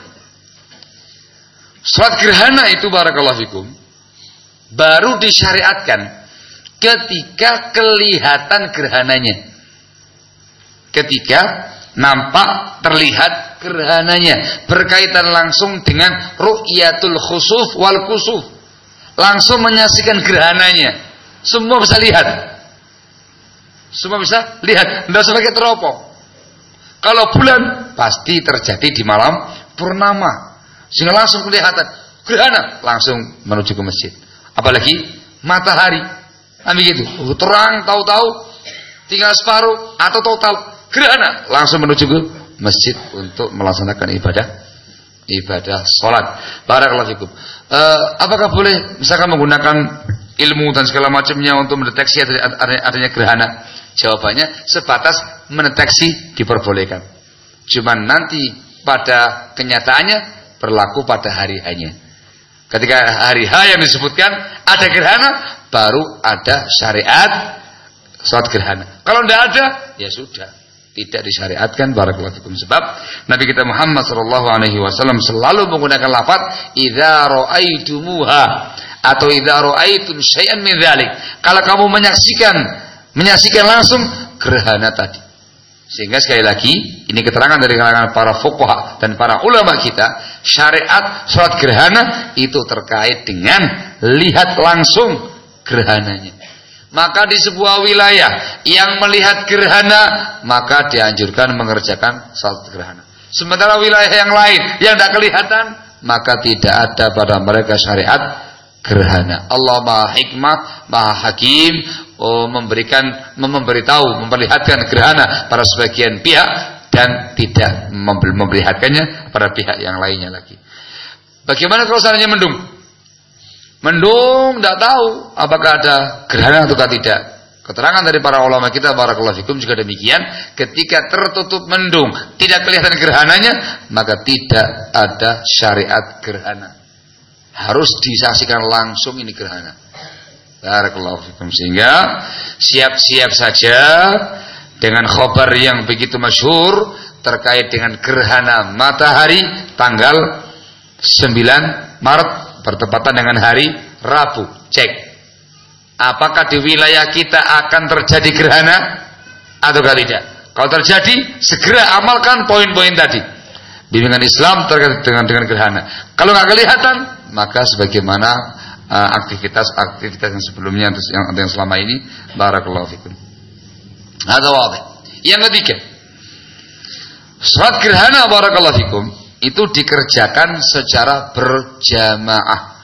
sholat gerhana itu barakallahu fikum baru disyariatkan ketika kelihatan gerhananya. Ketika nampak terlihat gerhananya berkaitan langsung dengan ru'yatul khusuf wal kusuf. Langsung menyaksikan gerhananya. Semua bisa lihat. Semua bisa lihat, tidak sebagai teropong. Kalau bulan pasti terjadi di malam purnama. Sehingga langsung kelihatan gerhana, langsung menuju ke masjid. Apalagi matahari. Kan begitu. Terang tahu-tahu tinggal separuh atau total gerhana langsung menuju ke masjid untuk melaksanakan ibadah ibadah sholat. Barakallahu fikum. Uh, apakah boleh misalkan menggunakan ilmu dan segala macamnya untuk mendeteksi adanya, adanya gerhana? Jawabannya sebatas mendeteksi diperbolehkan. Cuman nanti pada kenyataannya berlaku pada hari hanya. Ketika hari H yang disebutkan ada gerhana, baru ada syariat sholat gerhana. Kalau tidak ada, ya sudah tidak disyariatkan barakallahu sebab Nabi kita Muhammad sallallahu alaihi wasallam selalu menggunakan lafaz idza raaitumuha atau idza raaitum syai'an min dzalik. Kalau kamu menyaksikan menyaksikan langsung gerhana tadi. Sehingga sekali lagi ini keterangan dari kalangan para fuqaha dan para ulama kita, syariat salat gerhana itu terkait dengan lihat langsung gerhananya. Maka di sebuah wilayah yang melihat gerhana, maka dianjurkan mengerjakan salat gerhana. Sementara wilayah yang lain yang tidak kelihatan, maka tidak ada pada mereka syariat gerhana. Allah Maha Hikmah, Maha Hakim, oh, memberikan memberitahu, memperlihatkan gerhana pada sebagian pihak dan tidak memperlihatkannya pada pihak yang lainnya lagi. Bagaimana kalau seandainya mendung? Mendung tidak tahu apakah ada gerhana atau tidak. Keterangan dari para ulama kita barakallahu fikum juga demikian, ketika tertutup mendung, tidak kelihatan gerhananya, maka tidak ada syariat gerhana. Harus disaksikan langsung ini gerhana. Barakallahu fikum sehingga siap-siap saja dengan khobar yang begitu masyhur terkait dengan gerhana matahari tanggal 9 Maret bertepatan dengan hari Rabu. Cek. Apakah di wilayah kita akan terjadi gerhana atau tidak? Kalau terjadi, segera amalkan poin-poin tadi. Bimbingan Islam terkait dengan dengan gerhana. Kalau nggak kelihatan, maka sebagaimana uh, aktivitas-aktivitas yang sebelumnya yang yang selama ini, barakallahu fikum. Ada. Yang ketiga, sholat gerhana barakallahu fikum itu dikerjakan secara berjamaah.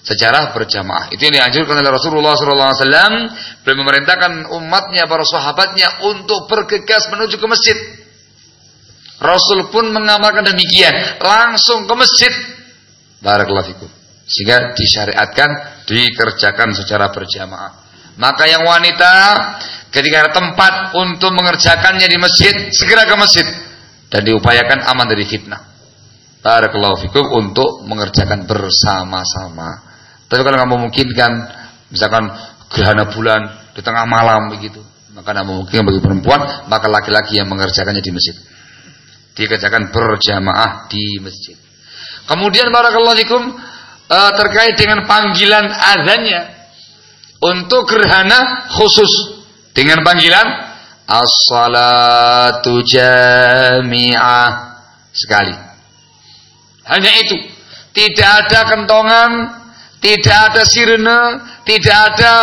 Secara berjamaah. Itu yang dianjurkan oleh Rasulullah SAW. Beliau memerintahkan umatnya, para sahabatnya untuk bergegas menuju ke masjid. Rasul pun mengamalkan demikian. Langsung ke masjid. Barakallahu fikum. Sehingga disyariatkan, dikerjakan secara berjamaah. Maka yang wanita ketika ada tempat untuk mengerjakannya di masjid, segera ke masjid dan diupayakan aman dari fitnah. Barakallahu fikum untuk mengerjakan bersama-sama. Tapi kalau nggak memungkinkan, misalkan gerhana bulan di tengah malam begitu, maka nggak memungkinkan bagi perempuan, maka laki-laki yang mengerjakannya di masjid. Dikerjakan berjamaah di masjid. Kemudian barakallahu fikum uh, terkait dengan panggilan azannya untuk gerhana khusus dengan panggilan as-salatu jami'ah sekali. Hanya itu. Tidak ada kentongan, tidak ada sirene, tidak ada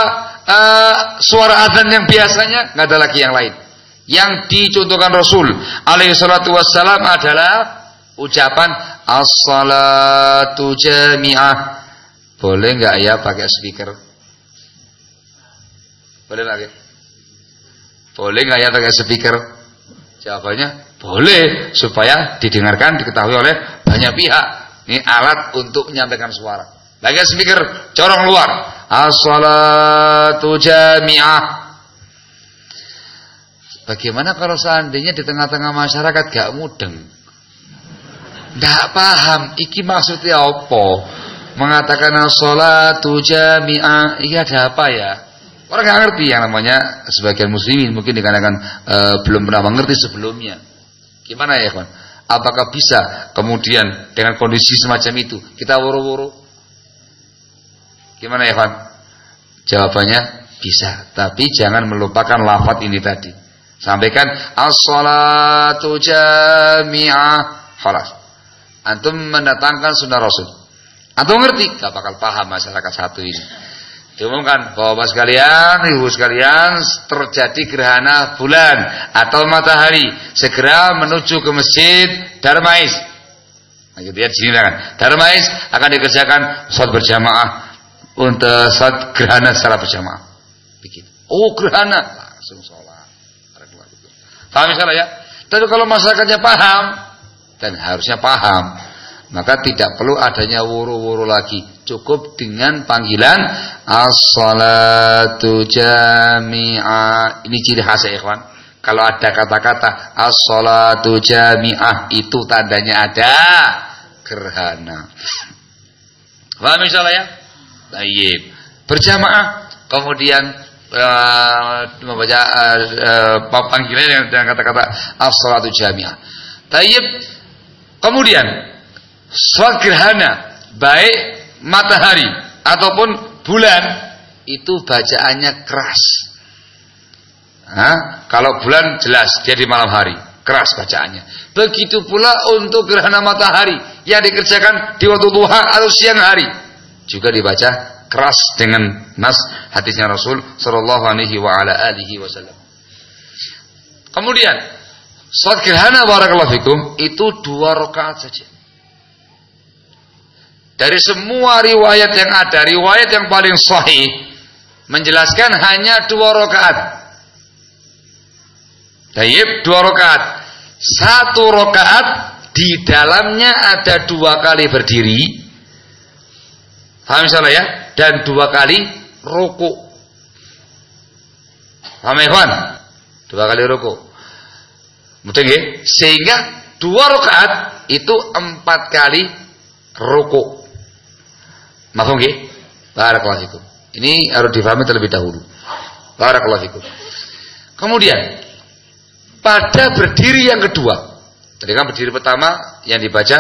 uh, suara azan yang biasanya, nggak ada lagi yang lain. Yang dicontohkan Rasul alaihi salatu wassalam adalah ucapan as-salatu jami'ah. Boleh nggak ya pakai speaker? Boleh nggak? Boleh nggak ya pakai speaker? Jawabannya boleh supaya didengarkan diketahui oleh banyak pihak. Ini alat untuk menyampaikan suara. Bagian speaker corong luar. As-salatu jami'ah. Bagaimana kalau seandainya di tengah-tengah masyarakat gak mudeng? Tidak paham, iki maksudnya apa? Mengatakan as-salatu jami'ah, iya ada apa ya? Orang nggak ngerti yang namanya sebagian muslimin mungkin dikarenakan e, belum pernah mengerti sebelumnya. Gimana ya, kawan? Apakah bisa kemudian dengan kondisi semacam itu kita wuru-wuru? Gimana ya, kawan? Jawabannya bisa, tapi jangan melupakan lafaz ini tadi. Sampaikan as-salatu jami'ah. Antum mendatangkan sunnah Rasul. Antum ngerti? Gak bakal paham masyarakat satu ini. Diumumkan bahwa sekalian, ibu sekalian terjadi gerhana bulan atau matahari. Segera menuju ke masjid Darmais. Nah, gitu ya sini kan. Darmais akan dikerjakan sholat berjamaah untuk sholat gerhana secara berjamaah. Begitu. Oh gerhana langsung sholat. Paham misalnya ya? Tapi kalau masyarakatnya paham dan harusnya paham, maka tidak perlu adanya wuru-wuru lagi cukup dengan panggilan as-salatu jami'ah. Ini ciri khas ya ikhwan. Kalau ada kata-kata as-salatu jami'ah itu tandanya ada gerhana. Paham insyaallah ya? Baik. Berjamaah kemudian uh, membaca uh, uh, panggilan dengan kata-kata as-salatu jami'ah. Tayyib. Kemudian salat gerhana baik matahari ataupun bulan itu bacaannya keras. Nah, kalau bulan jelas dia di malam hari, keras bacaannya. Begitu pula untuk gerhana matahari yang dikerjakan di waktu duha atau siang hari juga dibaca keras dengan nas hadisnya Rasul sallallahu alaihi wa ala alihi wasallam. Kemudian salat gerhana barakallahu fikum itu dua rakaat saja. Dari semua riwayat yang ada, riwayat yang paling sahih menjelaskan hanya dua rakaat. Tayyib dua rakaat. Satu rakaat di dalamnya ada dua kali berdiri. Paham salah ya? Dan dua kali ruku. Paham ya, Dua kali ruku. Betul ya? Sehingga dua rakaat itu empat kali ruku. Mafhum nggih? Barakallahu fikum. Ini harus difahami terlebih dahulu. Barakallahu fikum. Kemudian pada berdiri yang kedua. Tadi kan berdiri pertama yang dibaca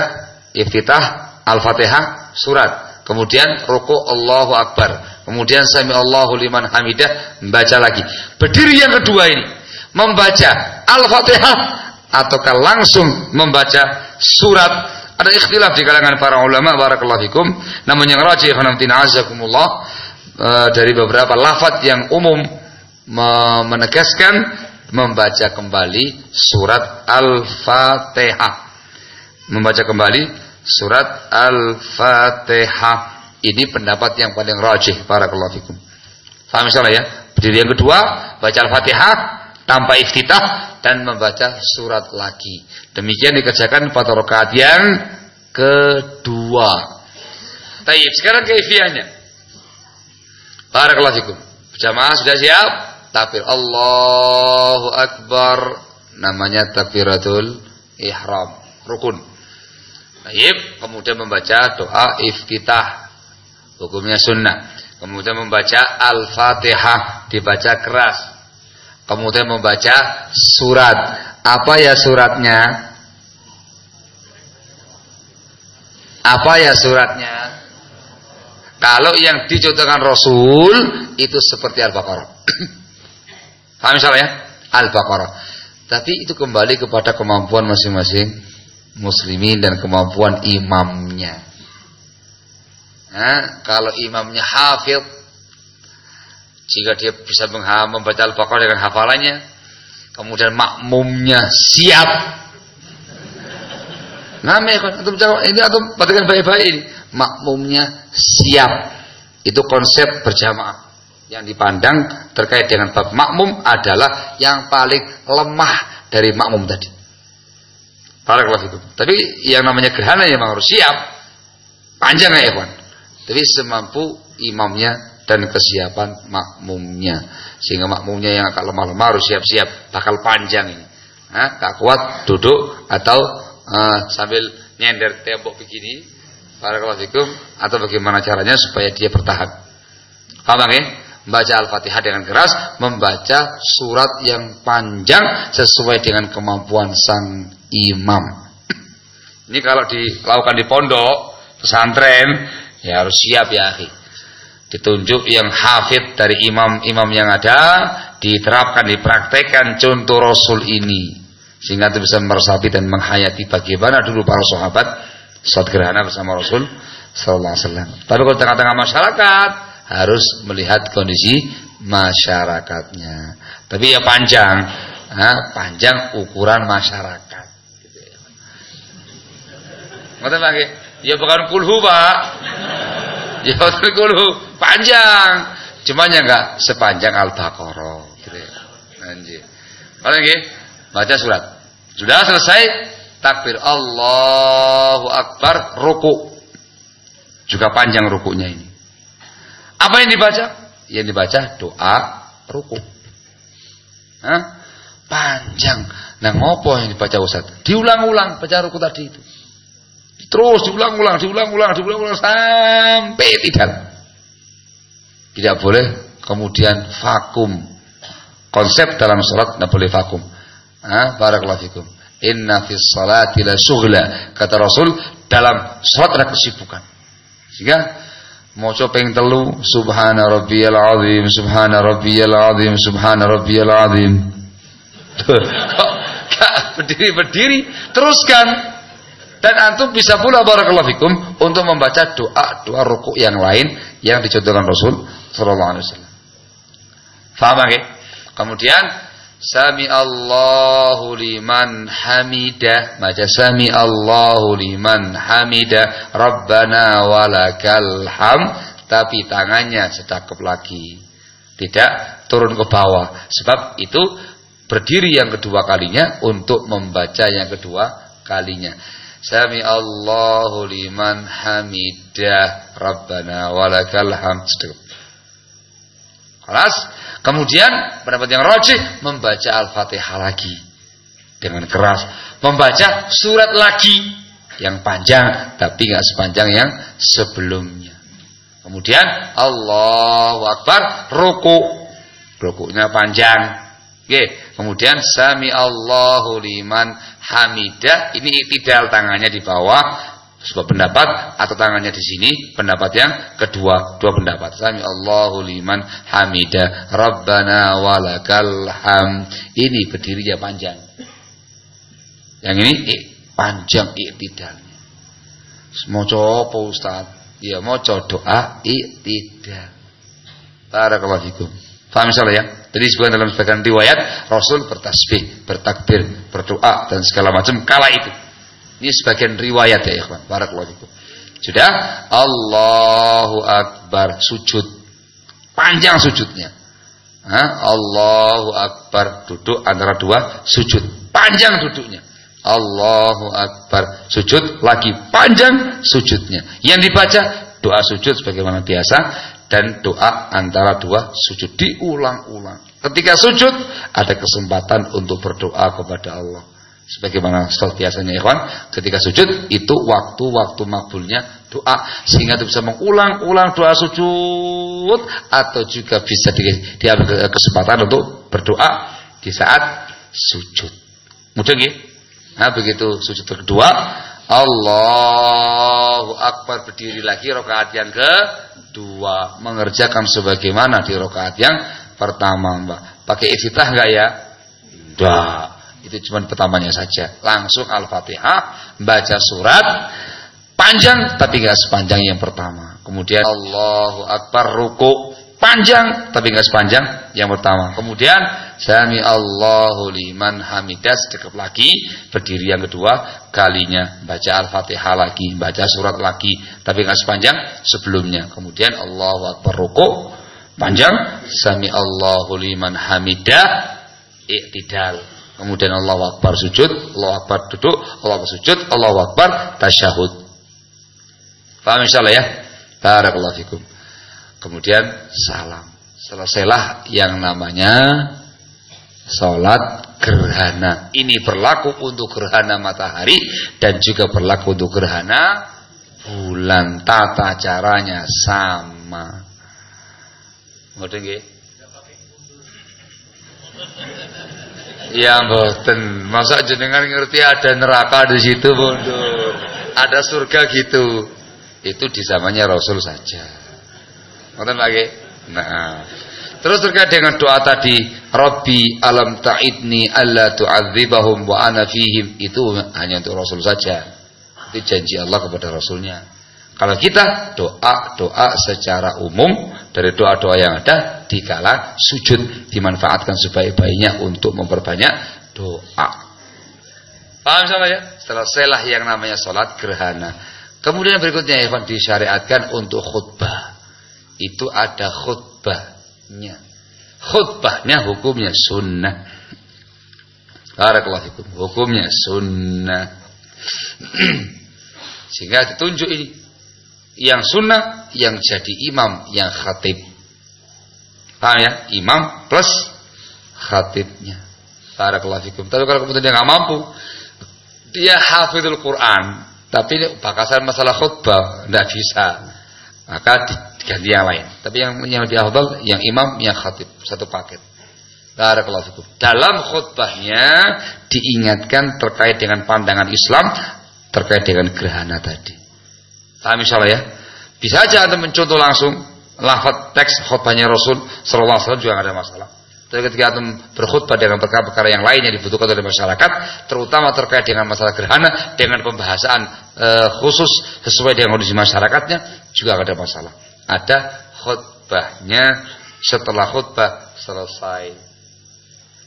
iftitah Al-Fatihah surat. Kemudian ruku Allahu Akbar. Kemudian sami Allahu liman hamidah membaca lagi. Berdiri yang kedua ini membaca Al-Fatihah ataukah langsung membaca surat ada ikhtilaf di kalangan para ulama barakallahu fikum. Namun yang rajih khanatina azakumullah uh, dari beberapa lafaz yang umum menegaskan membaca kembali surat Al-Fatihah. Membaca kembali surat Al-Fatihah. Ini pendapat yang paling rajih barakallahu fikum. Faham insyaallah ya? Berdiri yang kedua, baca Al-Fatihah tanpa iftitah dan membaca surat lagi. Demikian dikerjakan pada rakaat yang kedua. Taib. Sekarang keifiannya. Barakallahu fikum. Jamaah sudah siap? Takbir Allahu Akbar. Namanya takbiratul ihram. Rukun. Taib. Kemudian membaca doa iftitah. Hukumnya sunnah. Kemudian membaca Al-Fatihah. Dibaca keras kemudian membaca surat. Apa ya suratnya? Apa ya suratnya? Kalau yang dicontohkan Rasul itu seperti Al-Baqarah. Paham misalnya ya? Al-Baqarah. Tapi itu kembali kepada kemampuan masing-masing muslimin dan kemampuan imamnya. Nah, kalau imamnya hafid jika dia bisa membaca Al-Baqarah dengan hafalannya, kemudian makmumnya siap. Kan atau ini atau perhatikan baik-baik ini. Makmumnya siap. Itu konsep berjamaah yang dipandang terkait dengan bab makmum adalah yang paling lemah dari makmum tadi. Barakallahu itu. Tapi yang namanya gerhana ya memang harus siap. Panjang ya, tapi semampu imamnya dan kesiapan makmumnya. Sehingga makmumnya yang agak lemah-lemah harus siap-siap, bakal panjang ini. Nah, gak kuat duduk atau uh, sambil nyender tembok begini, barakallahu fikum atau bagaimana caranya supaya dia bertahan. Paham ya? Membaca Al-Fatihah dengan keras, membaca surat yang panjang sesuai dengan kemampuan sang imam. Ini kalau dilakukan di pondok, pesantren, ya harus siap ya, akhi ditunjuk yang hafid dari imam-imam yang ada diterapkan dipraktekkan contoh Rasul ini sehingga itu bisa meresapi dan menghayati bagaimana dulu para sahabat saat gerhana bersama Rasul sallallahu alaihi wasallam. Tapi kalau tengah-tengah masyarakat harus melihat kondisi masyarakatnya. Tapi ya panjang, nah, panjang ukuran masyarakat. Gitu ya. Ya bukan kulhu pak. Ya kulhu panjang. Cuma ya enggak sepanjang Al-Baqarah gitu ya. Anjir. lagi baca surat. Sudah selesai takbir Allahu Akbar ruku. Juga panjang rukunya ini. Apa yang dibaca? Yang dibaca doa ruku. Hah? Panjang. Nah ngopo yang dibaca Ustaz? Diulang-ulang baca ruku tadi itu. Terus diulang-ulang, diulang-ulang, diulang-ulang sampai tidak. Tidak boleh kemudian vakum. Konsep dalam salat tidak boleh vakum. Ah, barakallahu fikum. Inna fis salati la syughla. Kata Rasul, dalam salat ada kesibukan. Sehingga mau copeng telu subhana rabbiyal azim subhana rabbiyal azim subhana rabbiyal azim berdiri berdiri teruskan dan antum bisa pula barakallahu fikum untuk membaca doa doa rukuk yang lain yang dicontohkan Rasul sallallahu alaihi wasallam. Faham ya? Kemudian Sami Allahu liman hamida. Baca Sami Allahu liman hamida. Rabbana walakal ham. Tapi tangannya sedakap lagi. Tidak turun ke bawah. Sebab itu berdiri yang kedua kalinya Untuk membaca yang kedua kalinya Sami Allahu liman hamidah Rabbana walakal ham Kelas. Kemudian pendapat yang rojih membaca Al-Fatihah lagi dengan keras, membaca surat lagi yang panjang tapi nggak sepanjang yang sebelumnya. Kemudian Allahu Akbar ruku. Rukunya panjang. Oke, kemudian sami Allahu liman hamidah. Ini itidal tangannya di bawah, sebuah pendapat atau tangannya di sini pendapat yang kedua dua pendapat. Sami Allahu liman hamida rabbana walakal ham. Ini berdirinya panjang. Yang ini eh, panjang iktidalnya. Mau coba Ustaz? Ya mau doa iktidal. Barakallahu fikum. Paham insyaallah ya jadi sebagian dalam sebagian riwayat Rasul bertasbih bertakbir berdoa dan segala macam kala itu ini sebagian riwayat ya ikhwan. Barakallahu fikum. Sudah Allahu Akbar sujud. Panjang sujudnya. Ha? Allahu Akbar duduk antara dua sujud. Panjang duduknya. Allahu Akbar sujud lagi panjang sujudnya. Yang dibaca doa sujud sebagaimana biasa dan doa antara dua sujud diulang-ulang. Ketika sujud ada kesempatan untuk berdoa kepada Allah. Sebagaimana biasanya ikhwan ketika sujud itu waktu-waktu makbulnya doa. Sehingga itu bisa mengulang-ulang doa sujud atau juga bisa di, diambil kesempatan untuk berdoa di saat sujud. Mudah nggih nah begitu sujud kedua Allahu Akbar berdiri lagi rakaat yang kedua. Mengerjakan sebagaimana di rakaat yang pertama Mbak pakai iftitah enggak ya enggak itu cuma pertamanya saja. Langsung Al-Fatihah, baca surat panjang tapi enggak sepanjang yang pertama. Kemudian Allahu Akbar ruku panjang tapi enggak sepanjang yang pertama. Kemudian Sami Allahu liman hamidah sedekap lagi berdiri yang kedua kalinya baca Al-Fatihah lagi, baca surat lagi tapi enggak sepanjang sebelumnya. Kemudian Allahu Akbar ruku panjang Sami Allahu liman hamidah iktidal Kemudian Allah Akbar sujud, Allah Akbar duduk, Allah Akbar sujud, Allah Akbar tasyahud. Paham insyaallah ya? Barakallahu fikum. Kemudian salam. Selesailah yang namanya salat gerhana. Ini berlaku untuk gerhana matahari dan juga berlaku untuk gerhana bulan. Tata caranya sama. Ngoten nggih? Ya mboten. Masa jenengan ngerti ada neraka di situ, mundur. Ada surga gitu. Itu di zamannya Rasul saja. Ngoten lagi. Nah, terus terkait dengan doa tadi, Rabbi alam ta'idni alla tu'adzibahum wa ana fihim itu hanya untuk Rasul saja. Itu janji Allah kepada Rasulnya. Kalau kita doa-doa secara umum dari doa-doa yang ada dikala sujud dimanfaatkan sebaik-baiknya untuk memperbanyak doa. Paham sama ya? Selesailah yang namanya sholat gerhana. Kemudian berikutnya ya disyariatkan untuk khutbah. Itu ada khutbahnya. Khutbahnya hukumnya sunnah. Barakallahu Hukumnya sunnah. Sehingga ditunjuk ini yang sunnah yang jadi imam yang khatib. Paham ya? Imam plus khatibnya. Barakallahu fikum. Tapi kalau kemudian dia nggak mampu dia hafidul Quran tapi bakasan masalah khutbah tidak bisa. Maka diganti yang lain. Tapi yang yang lebih afdal yang imam yang khatib. Satu paket. Barakallahu fikum. Dalam khutbahnya diingatkan terkait dengan pandangan Islam terkait dengan gerhana tadi Paham insyaallah ya? Bisa aja Anda mencontoh langsung lafaz teks khutbahnya Rasul sallallahu alaihi wasallam juga ada masalah. Tapi ketika antum berkhutbah dengan perkara-perkara yang lain yang dibutuhkan oleh masyarakat, terutama terkait dengan masalah gerhana, dengan pembahasan e, khusus sesuai dengan kondisi masyarakatnya, juga ada masalah. Ada khutbahnya setelah khutbah selesai.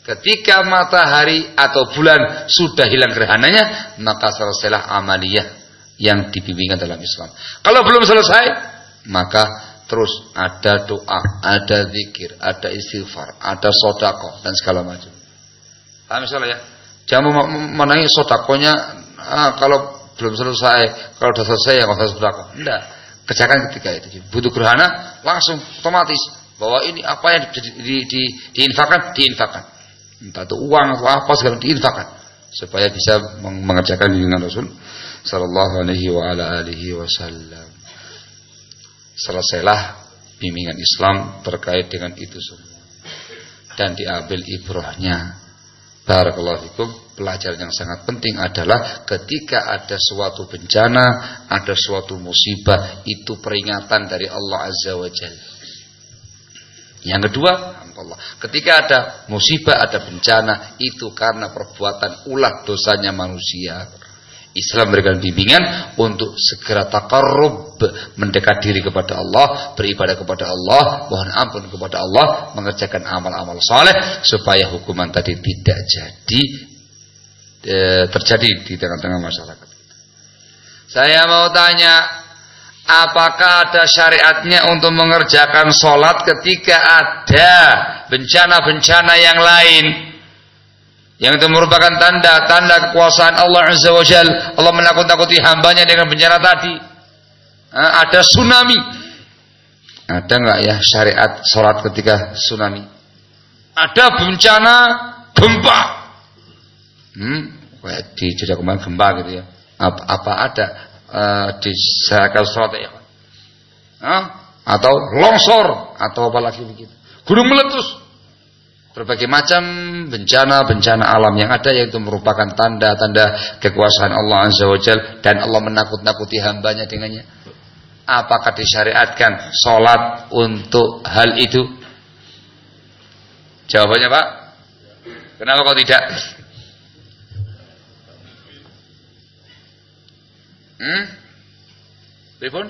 Ketika matahari atau bulan sudah hilang gerhananya, maka selesailah amaliyah yang dibimbingkan dalam Islam. Kalau belum selesai, maka terus ada doa, ada zikir, ada istighfar, ada sodako dan segala macam. Paham misalnya ya? Jangan menangi sodakonya ah, kalau belum selesai, kalau sudah selesai ya usah sodako. Tidak, kerjakan ketika itu. Butuh gerhana langsung otomatis bahwa ini apa yang di, di, di, diinfakkan, diinfakkan. Entah itu uang atau apa segala diinfakkan supaya bisa mengerjakan dengan Rasul sallallahu alaihi wa ala alihi wasallam. Selesailah bimbingan Islam terkait dengan itu semua. Dan diambil ibrahnya. Barakallahu fikum. Pelajaran yang sangat penting adalah ketika ada suatu bencana, ada suatu musibah, itu peringatan dari Allah Azza wa Jalla. Yang kedua, Allah. Ketika ada musibah, ada bencana, itu karena perbuatan ulat dosanya manusia. Islam memberikan bimbingan untuk segera takarrub mendekat diri kepada Allah, beribadah kepada Allah, mohon ampun kepada Allah, mengerjakan amal-amal soleh supaya hukuman tadi tidak jadi e, terjadi di tengah-tengah masyarakat. Saya mau tanya, apakah ada syariatnya untuk mengerjakan sholat ketika ada bencana-bencana yang lain? Yang itu merupakan tanda-tanda kekuasaan Allah Azza wa Jal. Allah menakut-nakuti hambanya dengan bencana tadi. Nah, ada tsunami. Ada nggak ya syariat sholat ketika tsunami? Ada bencana gempa. Hmm, di jejak kemarin gempa gitu ya. Apa, apa ada uh, di syariat sholat ya? Huh? Atau longsor atau apalagi begitu. Gunung meletus berbagai macam bencana-bencana alam yang ada yaitu merupakan tanda-tanda kekuasaan Allah Azza wa Jal dan Allah menakut-nakuti hambanya dengannya. Apakah disyariatkan sholat untuk hal itu? Jawabannya Pak? Kenapa kau tidak? Hmm? Ribun?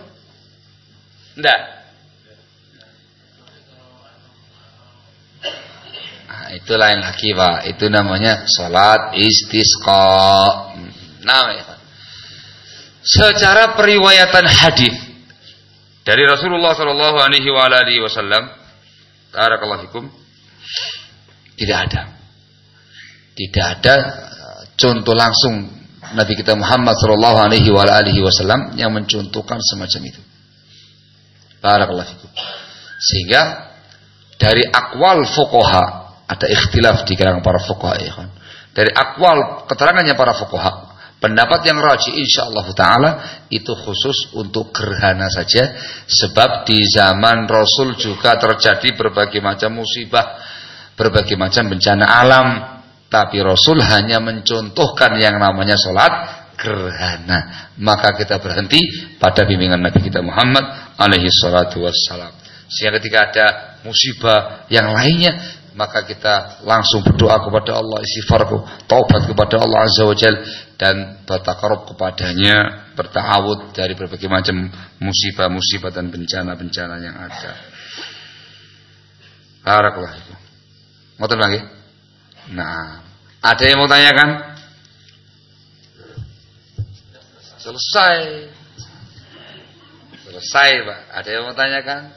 Tidak. itu lain lagi Pak. Itu namanya salat istisqa. Nah, ya. Secara periwayatan hadis dari Rasulullah sallallahu alaihi wasallam, barakallahu fikum, tidak ada. Tidak ada uh, contoh langsung Nabi kita Muhammad sallallahu alaihi wasallam yang mencontohkan semacam itu. Barakallahu fikum. Sehingga dari akwal fuqaha ada ikhtilaf di kalangan para fuqaha ya kan. Dari akwal keterangannya para fuqaha Pendapat yang rajih insyaallah taala itu khusus untuk gerhana saja sebab di zaman Rasul juga terjadi berbagai macam musibah, berbagai macam bencana alam, tapi Rasul hanya mencontohkan yang namanya sholat gerhana. Maka kita berhenti pada bimbingan Nabi kita Muhammad alaihi salatu wassalam. Sehingga ketika ada musibah yang lainnya maka kita langsung berdoa kepada Allah istighfar taubat kepada Allah azza wajal dan bertakarub kepadanya bertawud dari berbagai macam musibah-musibah dan bencana-bencana yang ada. Barakallah Ngoten lagi Nah ada yang mau tanyakan? Selesai. Selesai Pak. Ada yang mau tanyakan